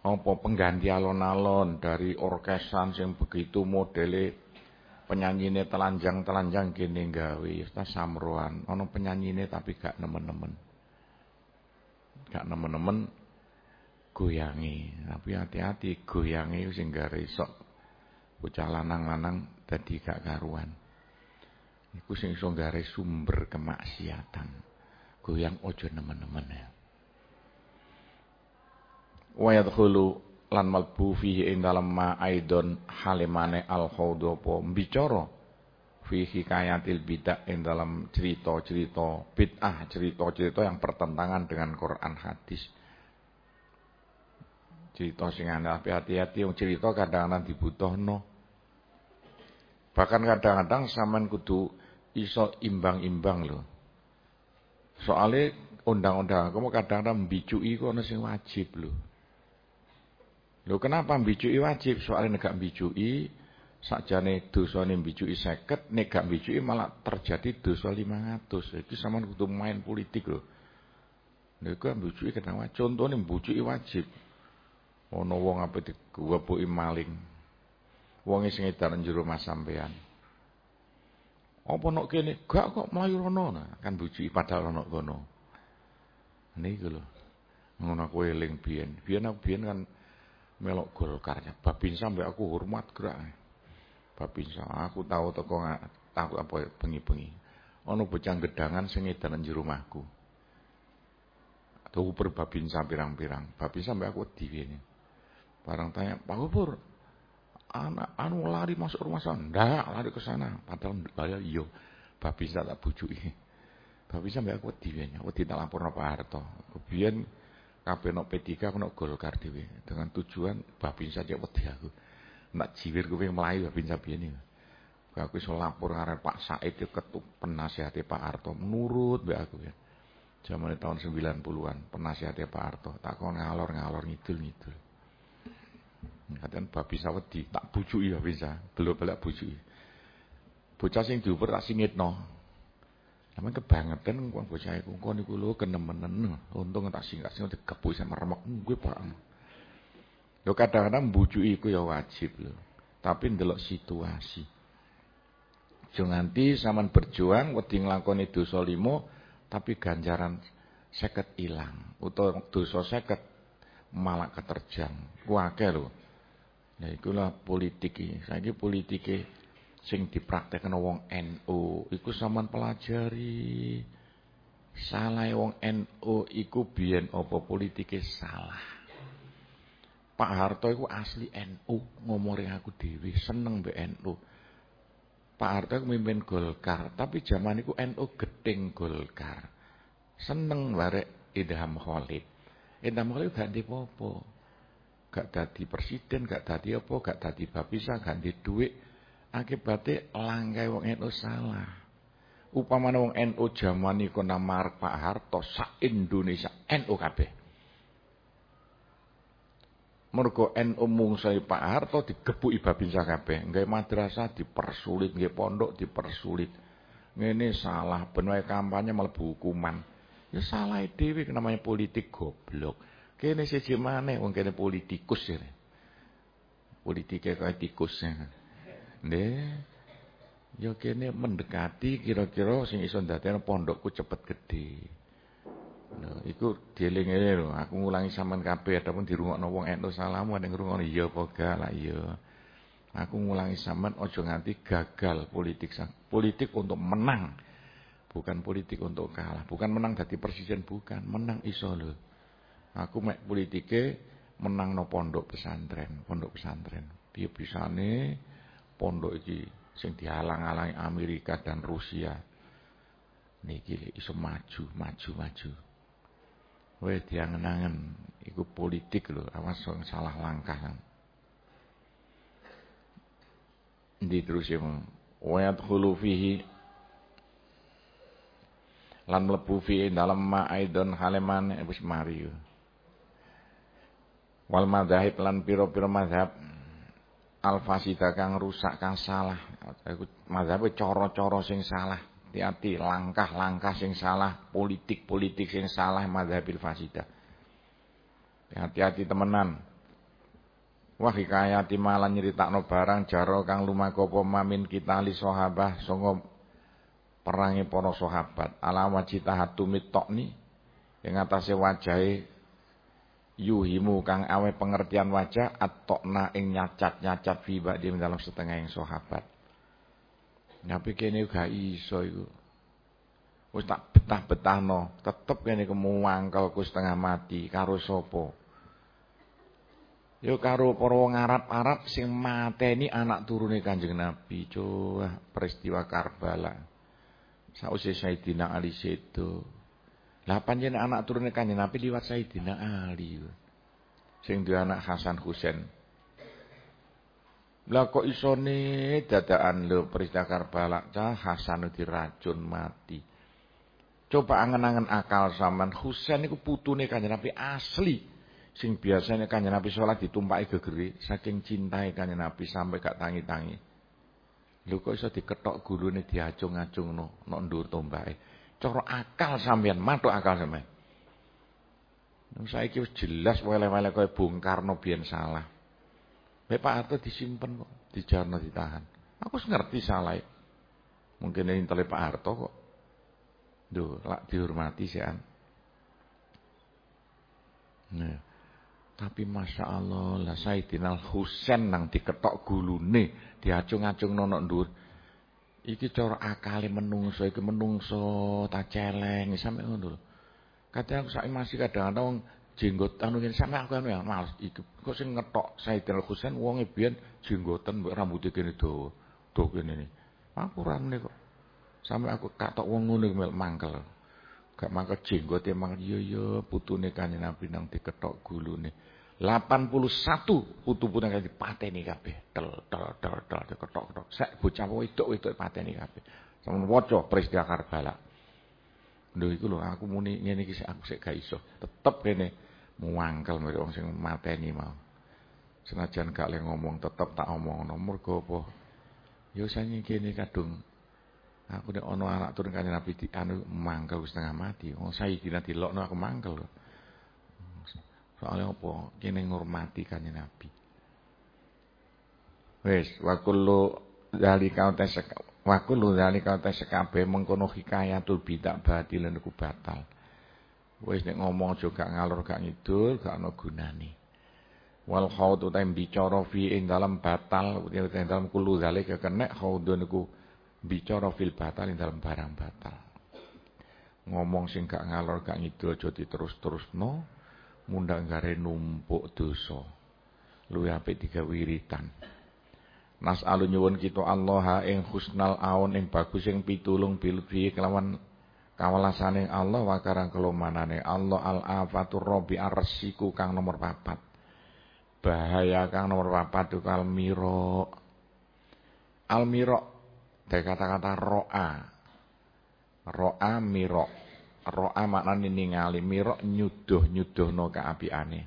apa pengganti alon-alon dari orkesan yang begitu modele penyanyine telanjang-telanjang gini gawe ta samroan. Ana penyanyine tapi gak nemen-nemen. Gak nemen-nemen goyangi. Tapi hati-hati goyangi sing gak bocah lanang-lanang dadi gak karuan. Iku sing iso gare sumber kemaksiatan. Goyang ojo nemen-nemen ya. Wa yadkhulu lan malbu fihi ing dalem ma aidon halimane al khawdu apa bicara fi hikayatil bidah ing dalam cerita-cerita bid'ah, cerita-cerita yang pertentangan dengan Quran hadis. Cerita sing hati-hati yang cerita kadang-kadang dibutuhno. Bahkan kadang-kadang sampean kudu iso imbang-imbang loh. Soalnya undang-undang kamu kadang-kadang mbicui kok ana sing wajib loh. Lho kenapa mbicui wajib? Soalnya nek gak mbicui sakjane dosane mbicui 50, nek gak mbicui malah terjadi dosa 500. Iki sampean kudu main politik loh. Lha iku mbicui wajib. Contone mbicui wajib. Ana wong ape digewebuki maling. Wonge sing edan jero Mas sampean. Apa nok kene? Gak kok mlayu rono. Nah, kan bujuki padahal ana kono. Niku lho. Ngono aku eling biyen. Biyen aku biyen kan melok Golkarnya. Babin sampe aku hormat gerak. Babinsa aku tahu teko tahu apa bengi-bengi. Ana bocah gedangan sing edan jero rumahku. Tuh berbabinsa pirang-pirang. Babin sampe aku wedi. Barang tanya, Pak Gubur, anak anu lari masuk rumah sana. Ndak, lari ke sana. Padahal bayar iyo. Babinsa tak bujuki. Babinsa sampe aku wedi ini. Wedi tak lapor Pak Harto. Kebiyen kabeh nok P3 aku nok Golkar dhewe. Dengan tujuan Babinsa cek wedi aku. Nak jiwir kuwi melayu bin Sabieni. Aku iso lapor karo Pak Said itu ketuk penasihate Pak Harto menurut mbek aku ya. Zaman tahun 90-an penasihate Pak Harto takon ngalor-ngalor ngidul-ngidul. Kadang babi sawedi tak bujuki ya bisa, belum balik bujuki. Bocah sing diuper tak singitno. Sampe kebangetan kok bocah iku kok niku lho kenemenen. Untung tak singkat sing dikepu sama remek gue Pak. Yo kadang-kadang bujuki iku ya wajib lho. Tapi ndelok situasi. Jo nganti sampean berjuang wedi nglakoni dosa limo tapi ganjaran seket ilang utawa dosa seket malah keterjang. Ku akeh lho. Ya ikulah politik iki. Saiki politike sing dipraktekno wong NU iku sampean pelajari. Salah wong NU iku biyen apa politike salah. Pak Harto itu asli NU, ngomongin aku dewi, seneng mbek NU. Pak Harto itu mimpin Golkar, tapi zaman itu NU gedeng Golkar. Seneng barek Idham Khalid. Idham Khalid gak di popo. Gak dadi presiden, gak dadi apa, gak dadi babisa, gak di duit. Akibatnya langkai wong NU salah. Upamane wong NU zaman iku nama Pak Harto sak Indonesia NU kabeh. Mergo NU mungsai Pak Harto digebuki babinsa kabeh. Nggawe madrasah dipersulit, nggih pondok dipersulit. Ngene salah, ben kampanye mlebu hukuman. Ya salah dhewe namanya politik goblok. Kene siji maneh wong kene politikus ya. Politike kaya tikus ya. Nggih. Ya kene mendekati kira-kira sing iso ndadekno pondokku cepet gede. Lho, iku dieling-eling lho, aku ngulangi sampean kabeh adapun dirungokno wong ento salamu ada ngrungokno iya apa gak lah iya. Aku ngulangi sampean aja nganti gagal politik politik untuk menang. Bukan politik untuk kalah, bukan menang dadi presiden bukan, menang iso lho. Aku mek politike menang no pondok pesantren, pondok pesantren. Piye bisane pondok iki sing dihalang-halangi Amerika dan Rusia. Niki iso maju, maju, maju. Weh diangen-angen iku politik lho, awas salah langkah kan. Ndi terus ya wa yadkhulu fihi lan mlebu fi dalam ma aidon haleman wis mari. Wal madzhab lan pira-pira mazhab al fasida kang rusak kang salah. Iku mazhab cara-cara sing salah hati-hati langkah-langkah sing salah, politik-politik sing salah madhabil fasidah. Hati-hati temenan. Wah hikayati malah nyeritakno barang jaro kang lumaku apa mamin kita li sahabah songo perangi para sahabat. Ala wajita hatumit tokni ing atase wajahe yuhimu kang awe pengertian wajah atokna ing nyacat-nyacat fi di dalam setengah yang sahabat. Tapi kene gak iso iku. Wis tak betah-betahno, tetep kene kemuangkel ku setengah mati karo sapa? Yo karo para wong Arab-Arab sing mateni anak turune Kanjeng Nabi. Coba peristiwa Karbala. Sausé Sayyidina Ali sedo. Lah panjen anak turune Kanjeng Nabi liwat Sayyidina Ali. Sing duwe anak Hasan Husain. Lah kok isone dadakan lho peristiwa Karbala cah Hasan diracun mati. Coba angen-angen akal sampean Husain iku putune Kanjeng Nabi asli. Sing biasanya Kanjeng Nabi sholat ditumpaki gegeri saking cintai Kanjeng Nabi sampai gak tangi-tangi. Lho kok iso diketok gurune diacung-acungno nek ndur tombake. Cara akal sampean, matuk akal sampean. Saiki wis jelas wele-wele kaya Bung Karno biyen salah. Bapak Pak Harto kok, dijarno ditahan. Aku ngerti salah. Mungkin ini intele Pak Harto kok. Duh, lak dihormati sih an. Nah. Tapi Masya Allah lah Sayyidina Husain nang diketok gulune, diacung-acung nonok ndur. Iki cara akali menungso, iki menungso tak celeng sampe ngono lho. Kadang aku saiki masih kadang-kadang jenggot anu ngene sampe aku anu ya males iki kok sing ngetok Sayyidina Husain wonge biyen jenggoten mbek rambute kene dawa. Dawa kene. Aku ora kok. Sampe aku katok wong ngono mangkel. Gak mangkel jenggot emang iya iya putune kanjeng Nabi nang diketok gulune. 81 putu putune kan dipateni kabeh. Tel tel tel tel ketok-ketok. Sek bocah wedok-wedok pateni kabeh. Sampun waca peristiwa Karbala. Lho iku lho aku muni ngene iki aku sik gak iso. Tetep kene muangkel mereka wong sing mateni mau. Senajan gak le ngomong tetep tak omong nomor go apa. Ya sange kene kadung aku nek ana anak turun kanjeng Nabi di anu mangkel setengah mati. Wong saiki dilokno aku mangkel lho. Soalnya apa? Kene ngurmati kanjeng Nabi. Wis, wa kullu zalika tes wa kullu zalika tes kabeh mengkono hikayatul bidak batilan iku batal. Wis nek ngomong aja gak ngalor gak ngidul, gak ana gunane. Wal khawdu ta bicara fi ing dalam batal, ing dalam kullu zalika kenek khawdu niku bicara fil batal ing dalam barang batal. Ngomong sing gak ngalor gak ngidul aja diterus-terusno mundang gare numpuk dosa. Luwih apik tiga wiritan. Nas alu nyuwun kita Allah ing husnal aun ing bagus ing pitulung bilbi kelawan kawalasane Allah wakarang kelumanane Allah al afatur robi arsiku kang nomor papat. Bahaya kang nomor papat itu almiro. Almiro dari kata-kata roa. Roa miro ro'a maknane ningali mirok nyuduh-nyuduhno kaapiane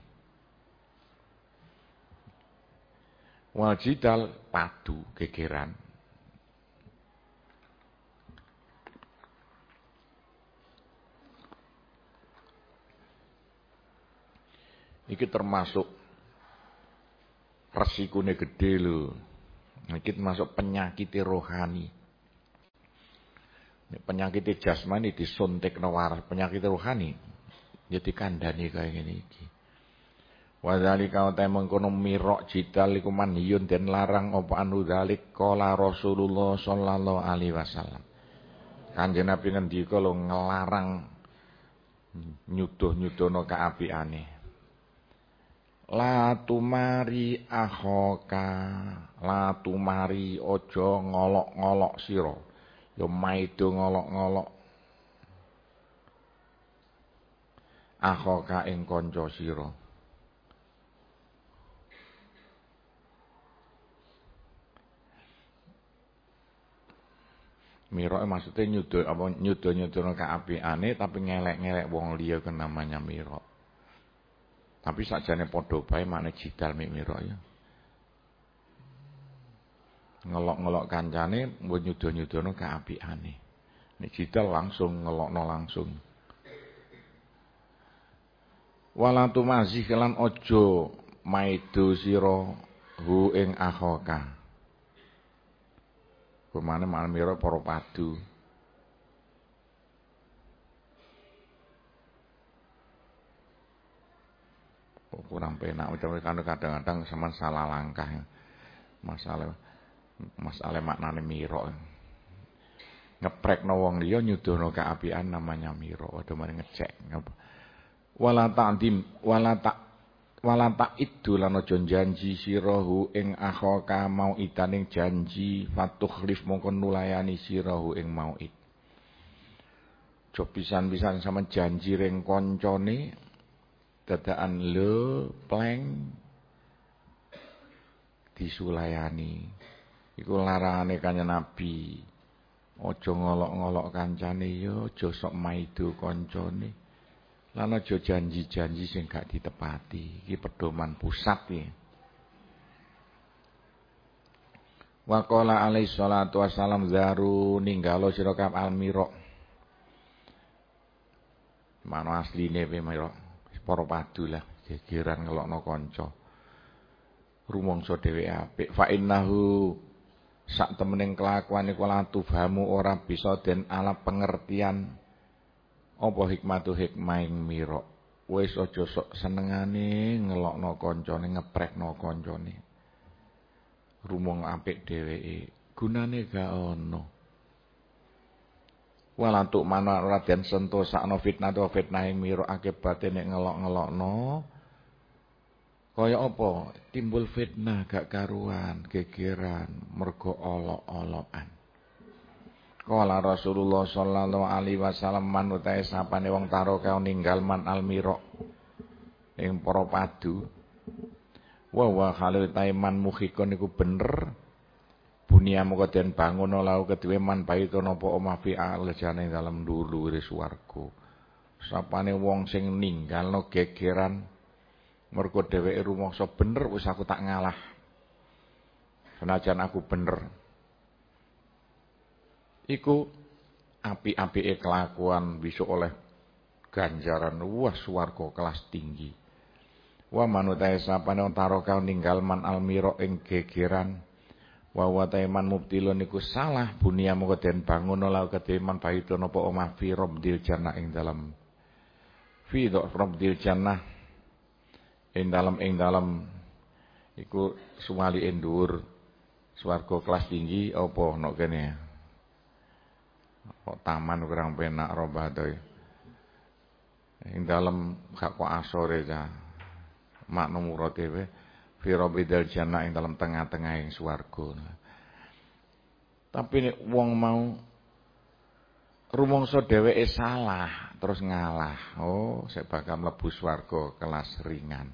wal jidal padu gegeran. Iki termasuk resikune gede lho. Iki termasuk penyakit rohani penyakit jasmani disuntik waras, penyakit rohani jadi ya kandani kaya ngene iki. Wa kau ta mengkono mirok jidal iku manhiyun den larang apa anu dzalik kala Rasulullah sallallahu alaihi wasallam. Kanjeng Nabi ngendika lho ngelarang nyuduh-nyudono kaapiane. La tumari ahoka, la tumari ojo ngolok-ngolok sira ya maido ngolok-ngolok. Akhoka ing kanca sira. Miro maksudnya nyudo apa nyudo nyudo keapiane tapi ngelek-ngelek wong liya kan namanya miro. Tapi sakjane padha bae makne jidal mik miro ya ngelok-ngelok kancane mbok nyudo-nyudono kaapiane. Nek jidal langsung ngelokno langsung. Wala tumazih lan aja maido sira hu ing akhoka. Pemane mana mira para padu. kurang penak kadang-kadang sama salah langkah masalah Masalah maknane miro. Ngeprekno wong liya nyudono keapian namanya miro. Waduh mari ngecek. Wala ta'dim wala tak wala janji sirahu ing akhaka mau itaning janji fatukhlif mongko nulayani sirahu ing mauid. Jok pisan-pisan sama janji ring koncone dadakan le pleng disulayani. Iku larangane kanjeng Nabi. Aja ngolok-ngolok kancane ya, aja sok maido kancane. Lan aja janji-janji sing gak ditepati. Iki pedoman pusat iki. Wa qala alaihi salatu wassalam zaru ninggalo sira kab almirok. Mano asline pe mirok. para padu lah gegeran ngelokno kanca rumangsa dhewe apik fa innahu sak temening kelakuan iku tufhamu ora bisa den ala pengertian apa hikmatu hikmaing mira? Wis aja sok senengane ngelokno kancane ngeprekno kancane rumong apik dheweke gunane gak ono. Walantuk mana Raden sentosakno fitnah to fitnah mira akibate nek ngelok-ngelokno kaya apa? Timbul fitnah gak karuan gegeran mergo olok-olokan. Kala Rasulullah sallallahu alaihi wasallam man utahe sapane wong taro kau ninggal man almira ing para padu. Wa wa khalil taiman mukhikon iku bener. Bunia muga den bangun lau kedue man baito napa omah fi aljane dalem dhuwure swarga. Sapane wong sing ninggalno gegeran mergo dheweke rumangsa bener wis aku tak ngalah. Senajan aku bener. Iku api-apike kelakuan bisa oleh ganjaran wah swarga kelas tinggi. Wa manutae sapane taro kau ninggal man almiro ing gegeran wa wa taiman iku salah bunia moko den bangun lau keteman baitu napa omah fi rabdil jannah ing dalam fi rabdil jannah ing dalam ing dalam iku sumali endur swarga kelas tinggi apa nok kene kok taman kurang penak robadoy ing dalam gak kok asore ja makna murah dhewe fi rabidil jannah ing dalam tengah-tengah yang swarga. Tapi nek wong mau rumangsa dheweke salah terus ngalah. Oh, saya bakal mlebu swarga kelas ringan.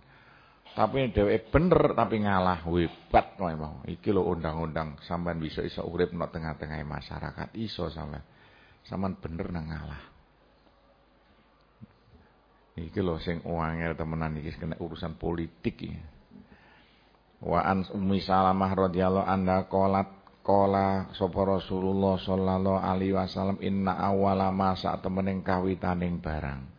Tapi dheweke bener tapi ngalah hebat wae mau. Iki lho undang-undang sampean bisa iso urip nang tengah-tengah masyarakat iso sampean. Sampean bener nang ngalah. Iki lho sing uangnya temenan iki kena urusan politik iki. Wa an Ummi Salamah radhiyallahu anha qalat qala sapa Rasulullah sallallahu alaihi wasallam inna awwala ma sak temening kawitaning barang.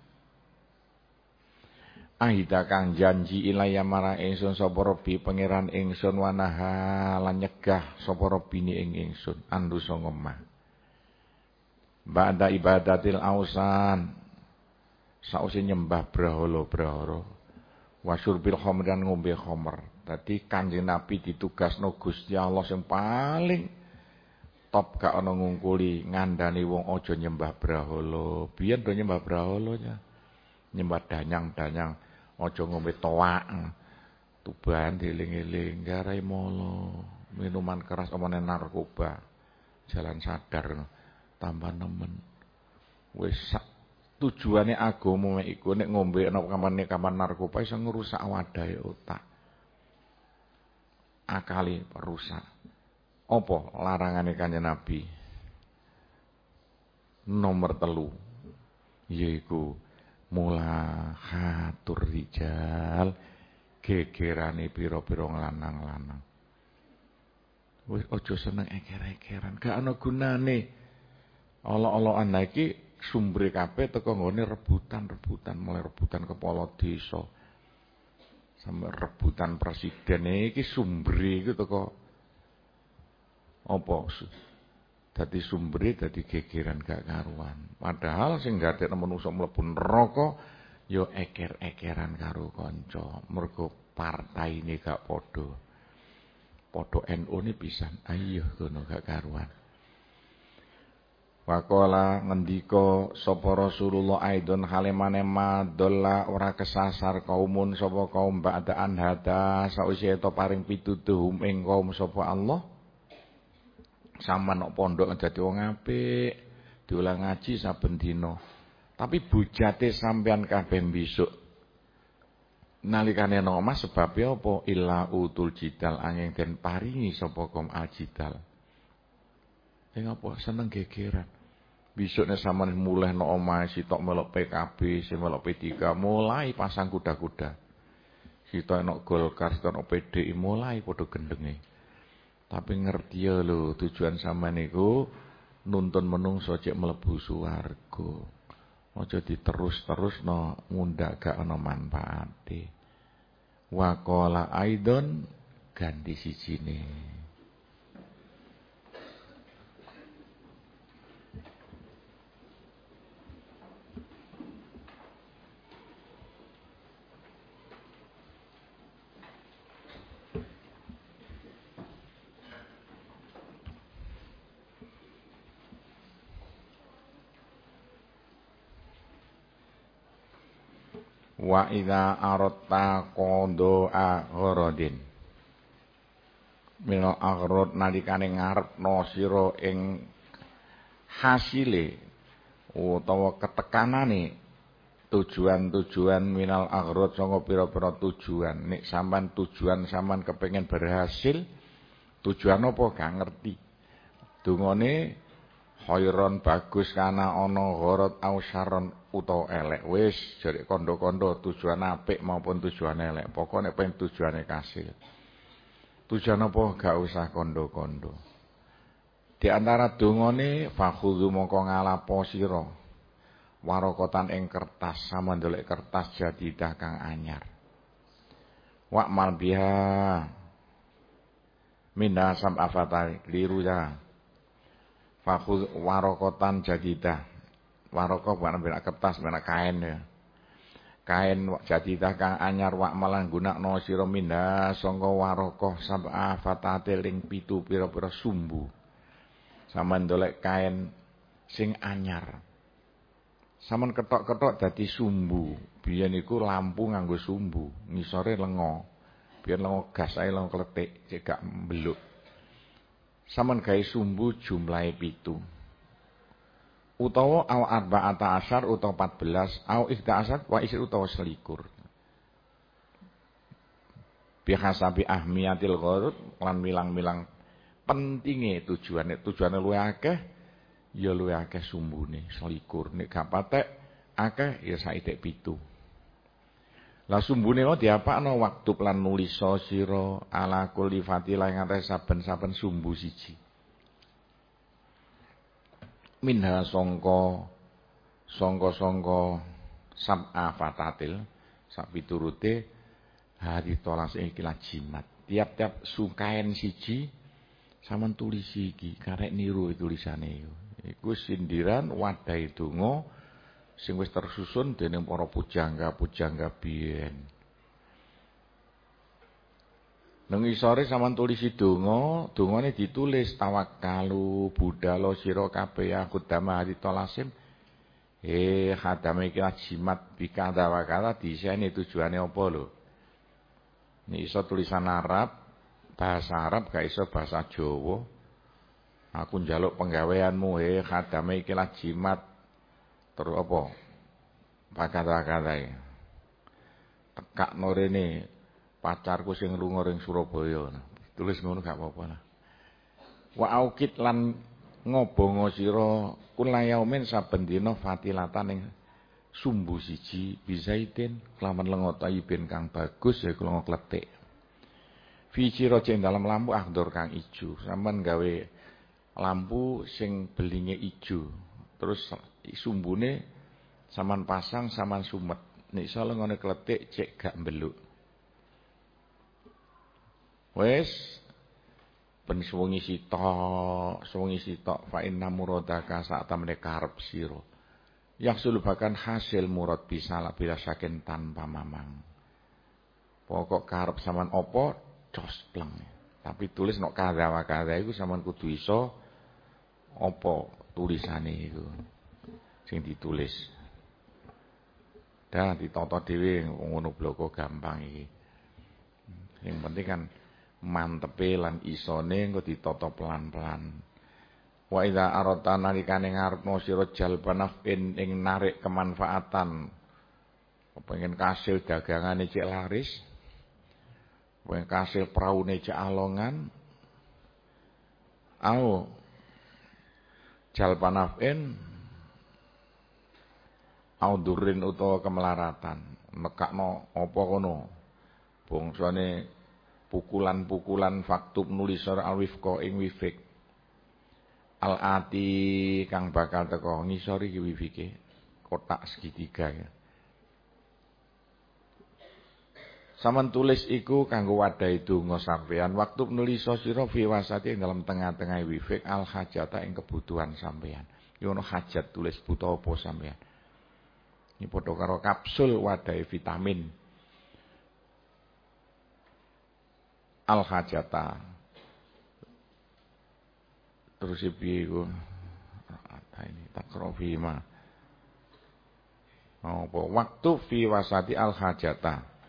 Ahida kang janji ilaya marang ingsun sapa Rabbi pangeran ingsun wanaha lan nyegah sapa Rabbine ing ingsun andu sangomah. Ba'da ibadatil ausan sausi nyembah brahala-brahara wasyurbil khamr dan ngombe khamr Tadi Kanjeng Nabi ditugasno Gusti Allah yang paling top gak ana ngungkuli ngandani wong aja nyembah brahala. Biyen do nyembah brahala. Nyembah danyang-danyang aja ngombe toak. Tuban dieling-eling garai molo. Minuman keras omone narkoba. Jalan sadar tambah nemen. Wis tujuane agama iku nek ngombe ana kamane kamar narkoba iso ngrusak wadahe otak akali rusak. Apa larangane Kanjeng Nabi? Nomor telu yaiku mula khatur rijal gegerane pira-pira lanang-lanang. Wis aja seneng eker-ekeran, gak ana gunane. Allah-Allah iki sumbre kabeh teko nggone rebutan-rebutan, mulai rebutan kepala desa sampai rebutan presiden iki sumbere iku teko apa dadi sumbere dadi gegeran gak karuan. Padahal sing dadekno manungsa mlebu neraka ya eker-ekeran karo kanca. Mergo partaine gak padha. Padha NU ni pisan. Ayo ngono gak karuan. Wakola ngendika sapa Rasulullah aidon halimane madolla ora kesasar kaumun sapa kaum ba'da an hada to paring pituduh ing kaum Allah sampean nok pondok dadi wong apik diulang ngaji saben dina. Tapi bujate sampean kabeh besok nalikane nang omah sebabe apa? Illa utul jidal angin den paringi sapa kaum al jidal. Ing apa? Seneng gegeran. Nek sampean mulai no omahe sitok melok PKB, sing melok P3, mulai pasang kuda-kuda. Sitok nok Golkar, sitok nok PDI mulai padha. Tapi ngerti ya lho, tujuan sampean niku nuntun menungso cek mlebu swarga. Aja diterus-terusno ngundak gak ana manfaate. Wa qala aidon ganti sijine. Wa idza aratta qada gharadin minal aghrad nalikane ngarepno sira ing hasile utawa ketekanane tujuan-tujuan minal aghrad sanga pira-pira tujuan. Nek sampean tujuan sampean kepengin berhasil tujuan apa? Gak ngerti. Dungane khairon bagus kana ana gharat au syarron utawa elek. Wis jare kondo-kondo tujuan apik maupun tujuan elek. Pokoke nek pengen tujuane kasil tujuan apa? Gak usah kondo-kondo. Di antara dongane fakhudhu mongko ngalapo sira. Warokotan ing kertas sama ndelok kertas jadi kang anyar. Wa mal biha. Minna sam afatai liru ya Fakhud warokotan jadidah. Warokah bukan benak kertas, benak kain ya. Kain jadidah kang anyar wak malang gunakno sira minda sangka warokoh sab'a fatatil ing pitu pira-pira sumbu. Saman dolek kain sing anyar. Saman ketok-ketok dadi sumbu. Biyen iku lampu nganggo sumbu, ngisore lengo. Biyen lengo gas ae lengo kletik, cek gak mbeluk. Saman gawe sumbu jumlahe pitu. Utawa au arba'ata asyar utawa 14 au ikhda asyar wa isir utawa selikur. Bihasabi ahmiyatil gharud lan milang-milang pentinge tujuane tujuane luwih akeh ya luwih akeh sumbune selikur nek gak patek akeh ya saithik pitu. Lah sumbune mau diapakno waktu plan nulis sira ala kulli fatilah ing saben-saben sumbu siji. Minha sangka sangka-sangka sab'a fatatil sak piturute hari tolas ikilah jimat. Tiap-tiap sukaen siji sampean tulis iki karek niru tulisane iku. sindiran wadai donga sing wis tersusun dening para pujangga-pujangga biyen. Nang isore sampean tulisi donga, dongane ditulis tawakkalu budalo sira kabeh aku hari tolasim. Eh, khadame iki jimat bika tawakala disene tujuane apa lho? Ini iso tulisan Arab, bahasa Arab gak iso bahasa Jawa. Aku njaluk penggaweanmu, eh khadame iki jimat terus apa? Pakata-katai tekak norene pacarku sing lunga ring Surabaya tulis ngono gak apa-apa lah wa aukit lan ngobongo sira kulayaumin saben dina fatilatan sumbu siji bizaitin kelaman lengo tayyibin kang bagus ya kula kletik. Fi cing dalam lampu akhdor kang ijo. Sampean gawe lampu sing belinge ijo terus sumbune saman pasang saman sumet. Nek iso ngene kletik cek gak mbeluk. Wis ben suwengi sitok suwengi sitok. Fa inna muradaka temene karep sira. Yang sulubakan hasil murad bisa lah bila tanpa mamang. Pokok karep saman opo cospleng tapi tulis nok kada wa kada iku saman kudu iso opo tulisane iku sing ditulis. Dah ditata dhewe ngono bloko gampang iki. Yang penting kan mantepe lan isone engko ditata pelan-pelan. Wa idza arata nalikane ngarepno sira jalbanafin ing narik kemanfaatan. Pengen kasil dagangane cek laris. Pengen kasil praune cek alongan. Au jalbanafin audurin utawa kemelaratan. Nekakno apa kono? Bangsane pukulan-pukulan faktub nulis ora alwifqa ing wifik. Al ati kang bakal teko ngisori iki wifike kotak segitiga ya. Saman tulis iku kanggo wadahi donga sampean waktu nulis sira fi wasati ing dalam tengah-tengah wifik al hajata ing kebutuhan sampean. Yono hajat tulis butuh apa sampean. Ini padha karo kapsul wadahi vitamin. Al hajata. Terus piye iku? ini takrofima. Apa waktu fi wasati al hajata.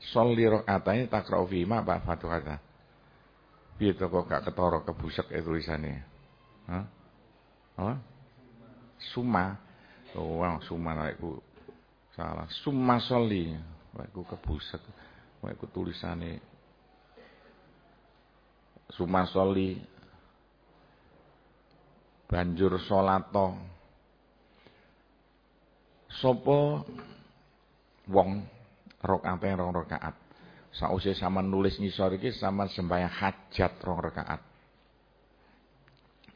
Sholli ini takra'u fi ma ba kata. Piye to kok gak ketara kebusek e tulisane. Hah? Hah? Suma. Oh, wow, suma ku salah. Suma sholli. Ku kebusek. Ku tulisane Suma sholli. Banjur salato. Sopo wong rakaat rong rakaat. Sausé sama nulis ngisor iki sama sembahyang hajat rong rakaat.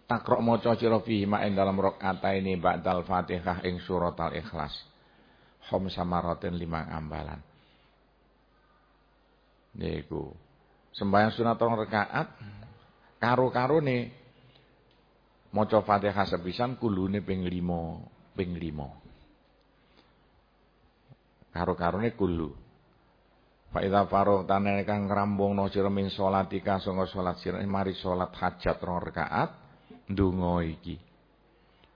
Takrok maca sira fihi ma ing dalam ini ba'dal Fatihah ing surat Al-Ikhlas. Hom samaratin lima ambalan. Niku. Sembahyang sunat rong rakaat karo nih maca Fatihah sepisan kulune ping 5, ping 5. Karo-karone kulu. Fa idza faraghta kang ngrambungno sira min salatika sanga salat sira mari salat hajat rong rakaat ndonga iki.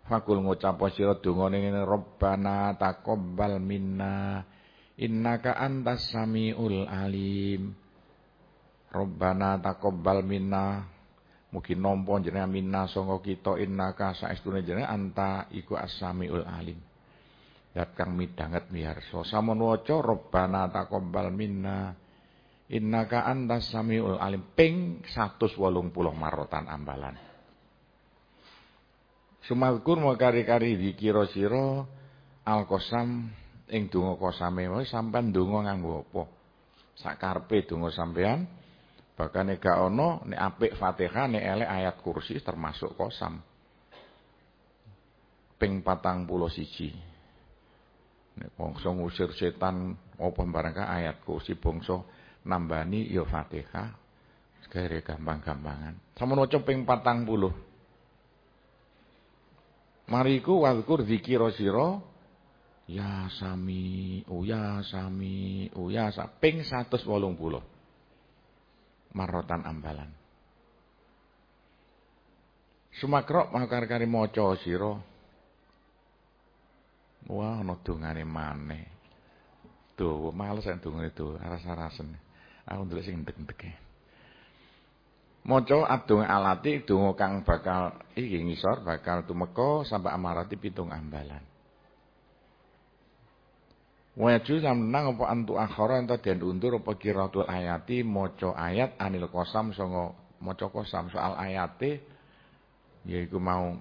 Fakul ngucap sira donga ning Rabbana taqabbal minna innaka antas samiul alim. Rabbana taqabbal minna Mugi nampa jenengan minna sanga kita innaka saestune jenengan anta iku as-samiul alim. Dat kang midanget miharsa. Samun waca Rabbana taqabbal minna innaka antas samiul alim ping 180 marotan ambalan. Sumakur mau kari-kari dikira sira al-qasam ing donga kosame wae sampean donga nganggo apa? Sakarepe donga sampean bakane gak ana nek apik Fatihah nek elek ayat kursi termasuk kosam. Ping patang puluh siji. Nek bangsa ngusir setan apa barangka ayat kursi bangsa nambani ya Fatihah. Sekare gampang-gampangan. Waca ping 40. Mariku wadkur zikira sira ya sami oh ya sami oh ya sa ping 180. Marotan ambalan. Sumakro makar-kari maca sira Wah, ana dongane maneh. Tuh, males nek dongane itu, aras-arasen. Aku ndelok sing ndek-ndeke. Maca adung alati donga kang bakal iki ngisor bakal tumeka sampai amarati pitung ambalan. Waju nang apa antu akhara ento den undur apa kiratul ayati maca ayat anil kosam sanga maca kosam soal ayate yaiku mau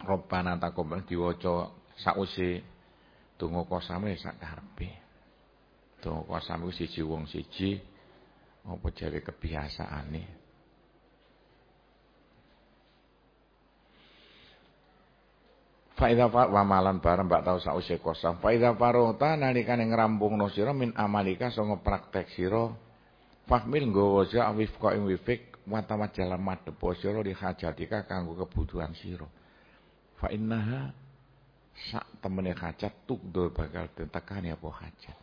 Robbana taqabbal diwaca Sause donga kosame sak karepe. Donga kosame siji wong siji apa jare kebiasaane. Faida wa malan bareng mbak tau sause kosam. Faida farota nalikane ngrampungno sira min amalika sanga praktek sira. Fahmil nggawa sira wifqa ing wifik wa tawajjalan madhep sira di hajatika kanggo kebutuhan sira. Fa innaha sak temene hajat tukdol bakal ditekani apa hajat.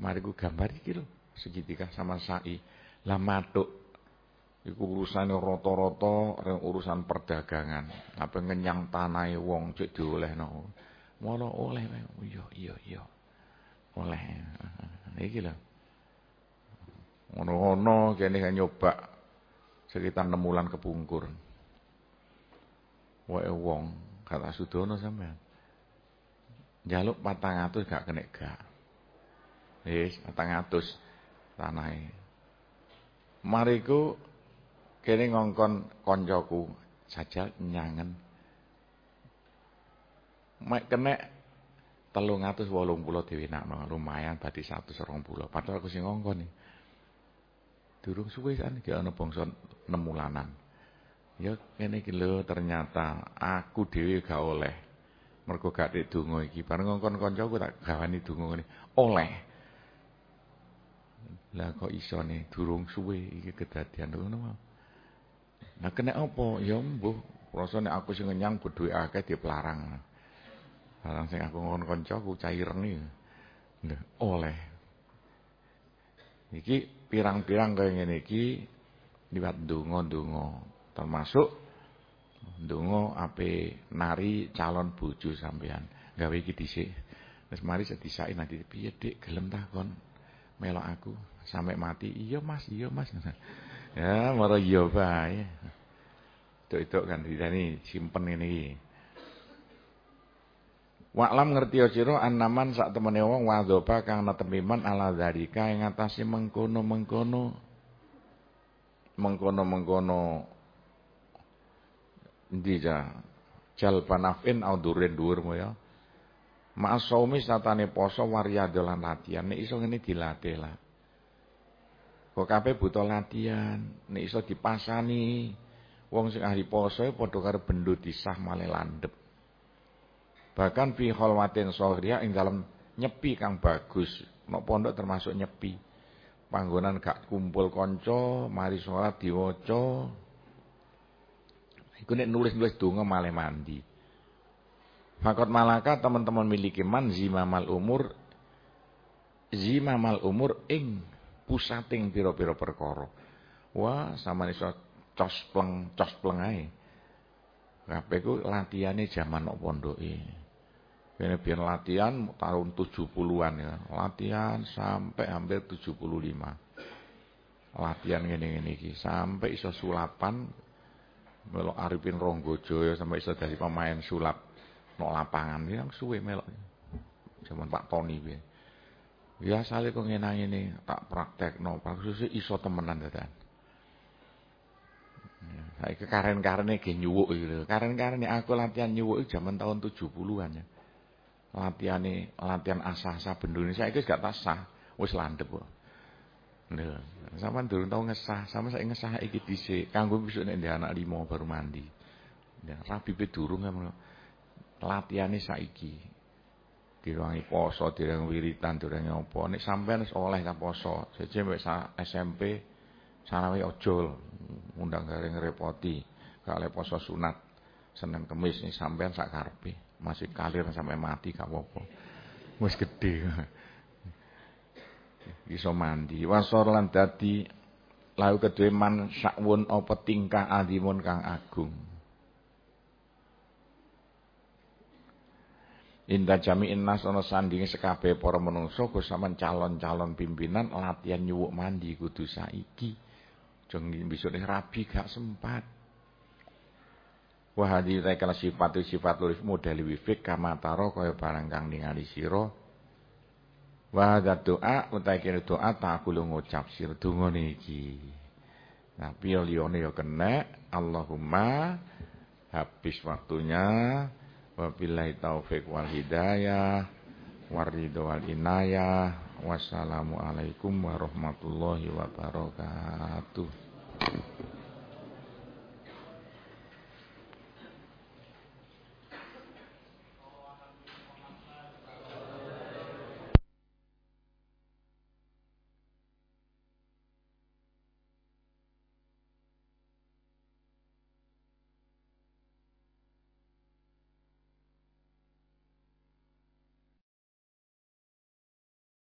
Mari ku gambar iki lho, segitiga sama sai. Lah matuk iku urusane rata-rata urusan perdagangan. Apa ngenyang tanahe wong cek diolehno. Mono oleh iya iya iya. Oleh. Iki lho. Ngono-ngono kene nyoba sekitar 6 bulan kepungkur. Wae wong kata Sudono sampean. Jaluk 400 gak kena gak. Wis 400 tanahe. Mariku kene ngongkon koncoku sajal nyangen. Mek atus wolung pulau diwinakno lumayan serong pulau padahal aku sing ngongkon nih durung suwe kan gak ana bangsa nemulanan ya kene iki ternyata aku dhewe gak oleh Mergo gak tek donga iki. Bareng ngongkon kancaku tak gawani donga ngene. Oleh. Lah kok isone durung suwe iki kedadian ngono mau. Nah kena apa? Ya mbuh, rasa nek aku sing ngenyang bedhuwe akeh dipelarang. Barang sing aku ngongkon kancaku caireni. Lah oleh. Iki pirang-pirang kaya ngene iki liwat donga-donga. Termasuk donga ape nari calon bojo sampean. Gawe iki dhisik. Wis mari sedisake nanti piye Dik gelem ta kon melok aku sampai mati. Iya Mas, iya Mas. ya, mara iya bae. Itu kan ditani simpen ini iki. Ngerti sira annaman sak temene wong wadhoba kang netemiman ala dzalika ing atase mengkono-mengkono mengkono-mengkono endi ja jal panafin audurin dhuwur ya Ma'asaumi satane poso wariyadha lan latihan nek iso ngene dilatih lah. Kok kabeh butuh latihan, nek iso dipasani wong sing ahli poso padha karo bendho disah male landep. Bahkan fi khalwatin sohriya ing dalam nyepi kang bagus. Nek pondok termasuk nyepi. Panggonan gak kumpul kanca, mari salat diwaca. Iku nek nulis-nulis donga male mandi. Fakot malaka teman-teman miliki man zimamal umur zimamal umur ing pusating pira-pira perkara. Wah, sama iso cospleng cospleng ae. Kabeh ku latihane jaman nok pondoke. Kene biar latihan tahun 70-an ya. Latihan sampai hampir 75. Latihan ngene-ngene iki sampai iso sulapan melok Arifin Ronggojo sampai iso dari pemain sulap no lapangan ya suwe melok. Zaman Pak Tony piye. Ya sale kok ngene ini tak praktekno, praktek iso temenan dadan. Ya, saiki karen-karene ge nyuwuk iki lho. Karen-karene aku latihan nyuwuk zaman tahun 70-an ya latihane latihan asah-asah bendune saiki gak tak sah, wis landhep kok. Lho, sampean durung tau ngesah, sama saya ngesah iki dhisik. Kanggo besok nek anak limo baru mandi. Ya, rabi pe durung. Latihane saiki. Dirangi poso, dirangi wiritan, dirangi apa. Nek sampean wis oleh ka poso, jeje wis SMP sanawe ojol, undang garing ngrepoti. Gak oleh poso sunat. Senin Kemis nih sampean sak karepe masih kalir sampai mati gak apa-apa. Wis gedhe. Iso mandi. Wasor lan dadi lau kedue man sakwun apa tingkah adimun kang agung. Indah jami nas ana sandinge sekabeh para menungso sampean calon-calon pimpinan latihan nyuwuk mandi kudu saiki. Jeng besok rabi gak sempat. Wa hadhi sifatu sifat lurif model wifik kama taro kaya barang kang ningali sira. Wa hadha doa utai kira doa tak aku ngucap sira donga niki. Nah, piye liyane ya kena Allahumma habis waktunya wabillahi taufik wal hidayah waridho wal inayah wassalamualaikum warahmatullahi wabarakatuh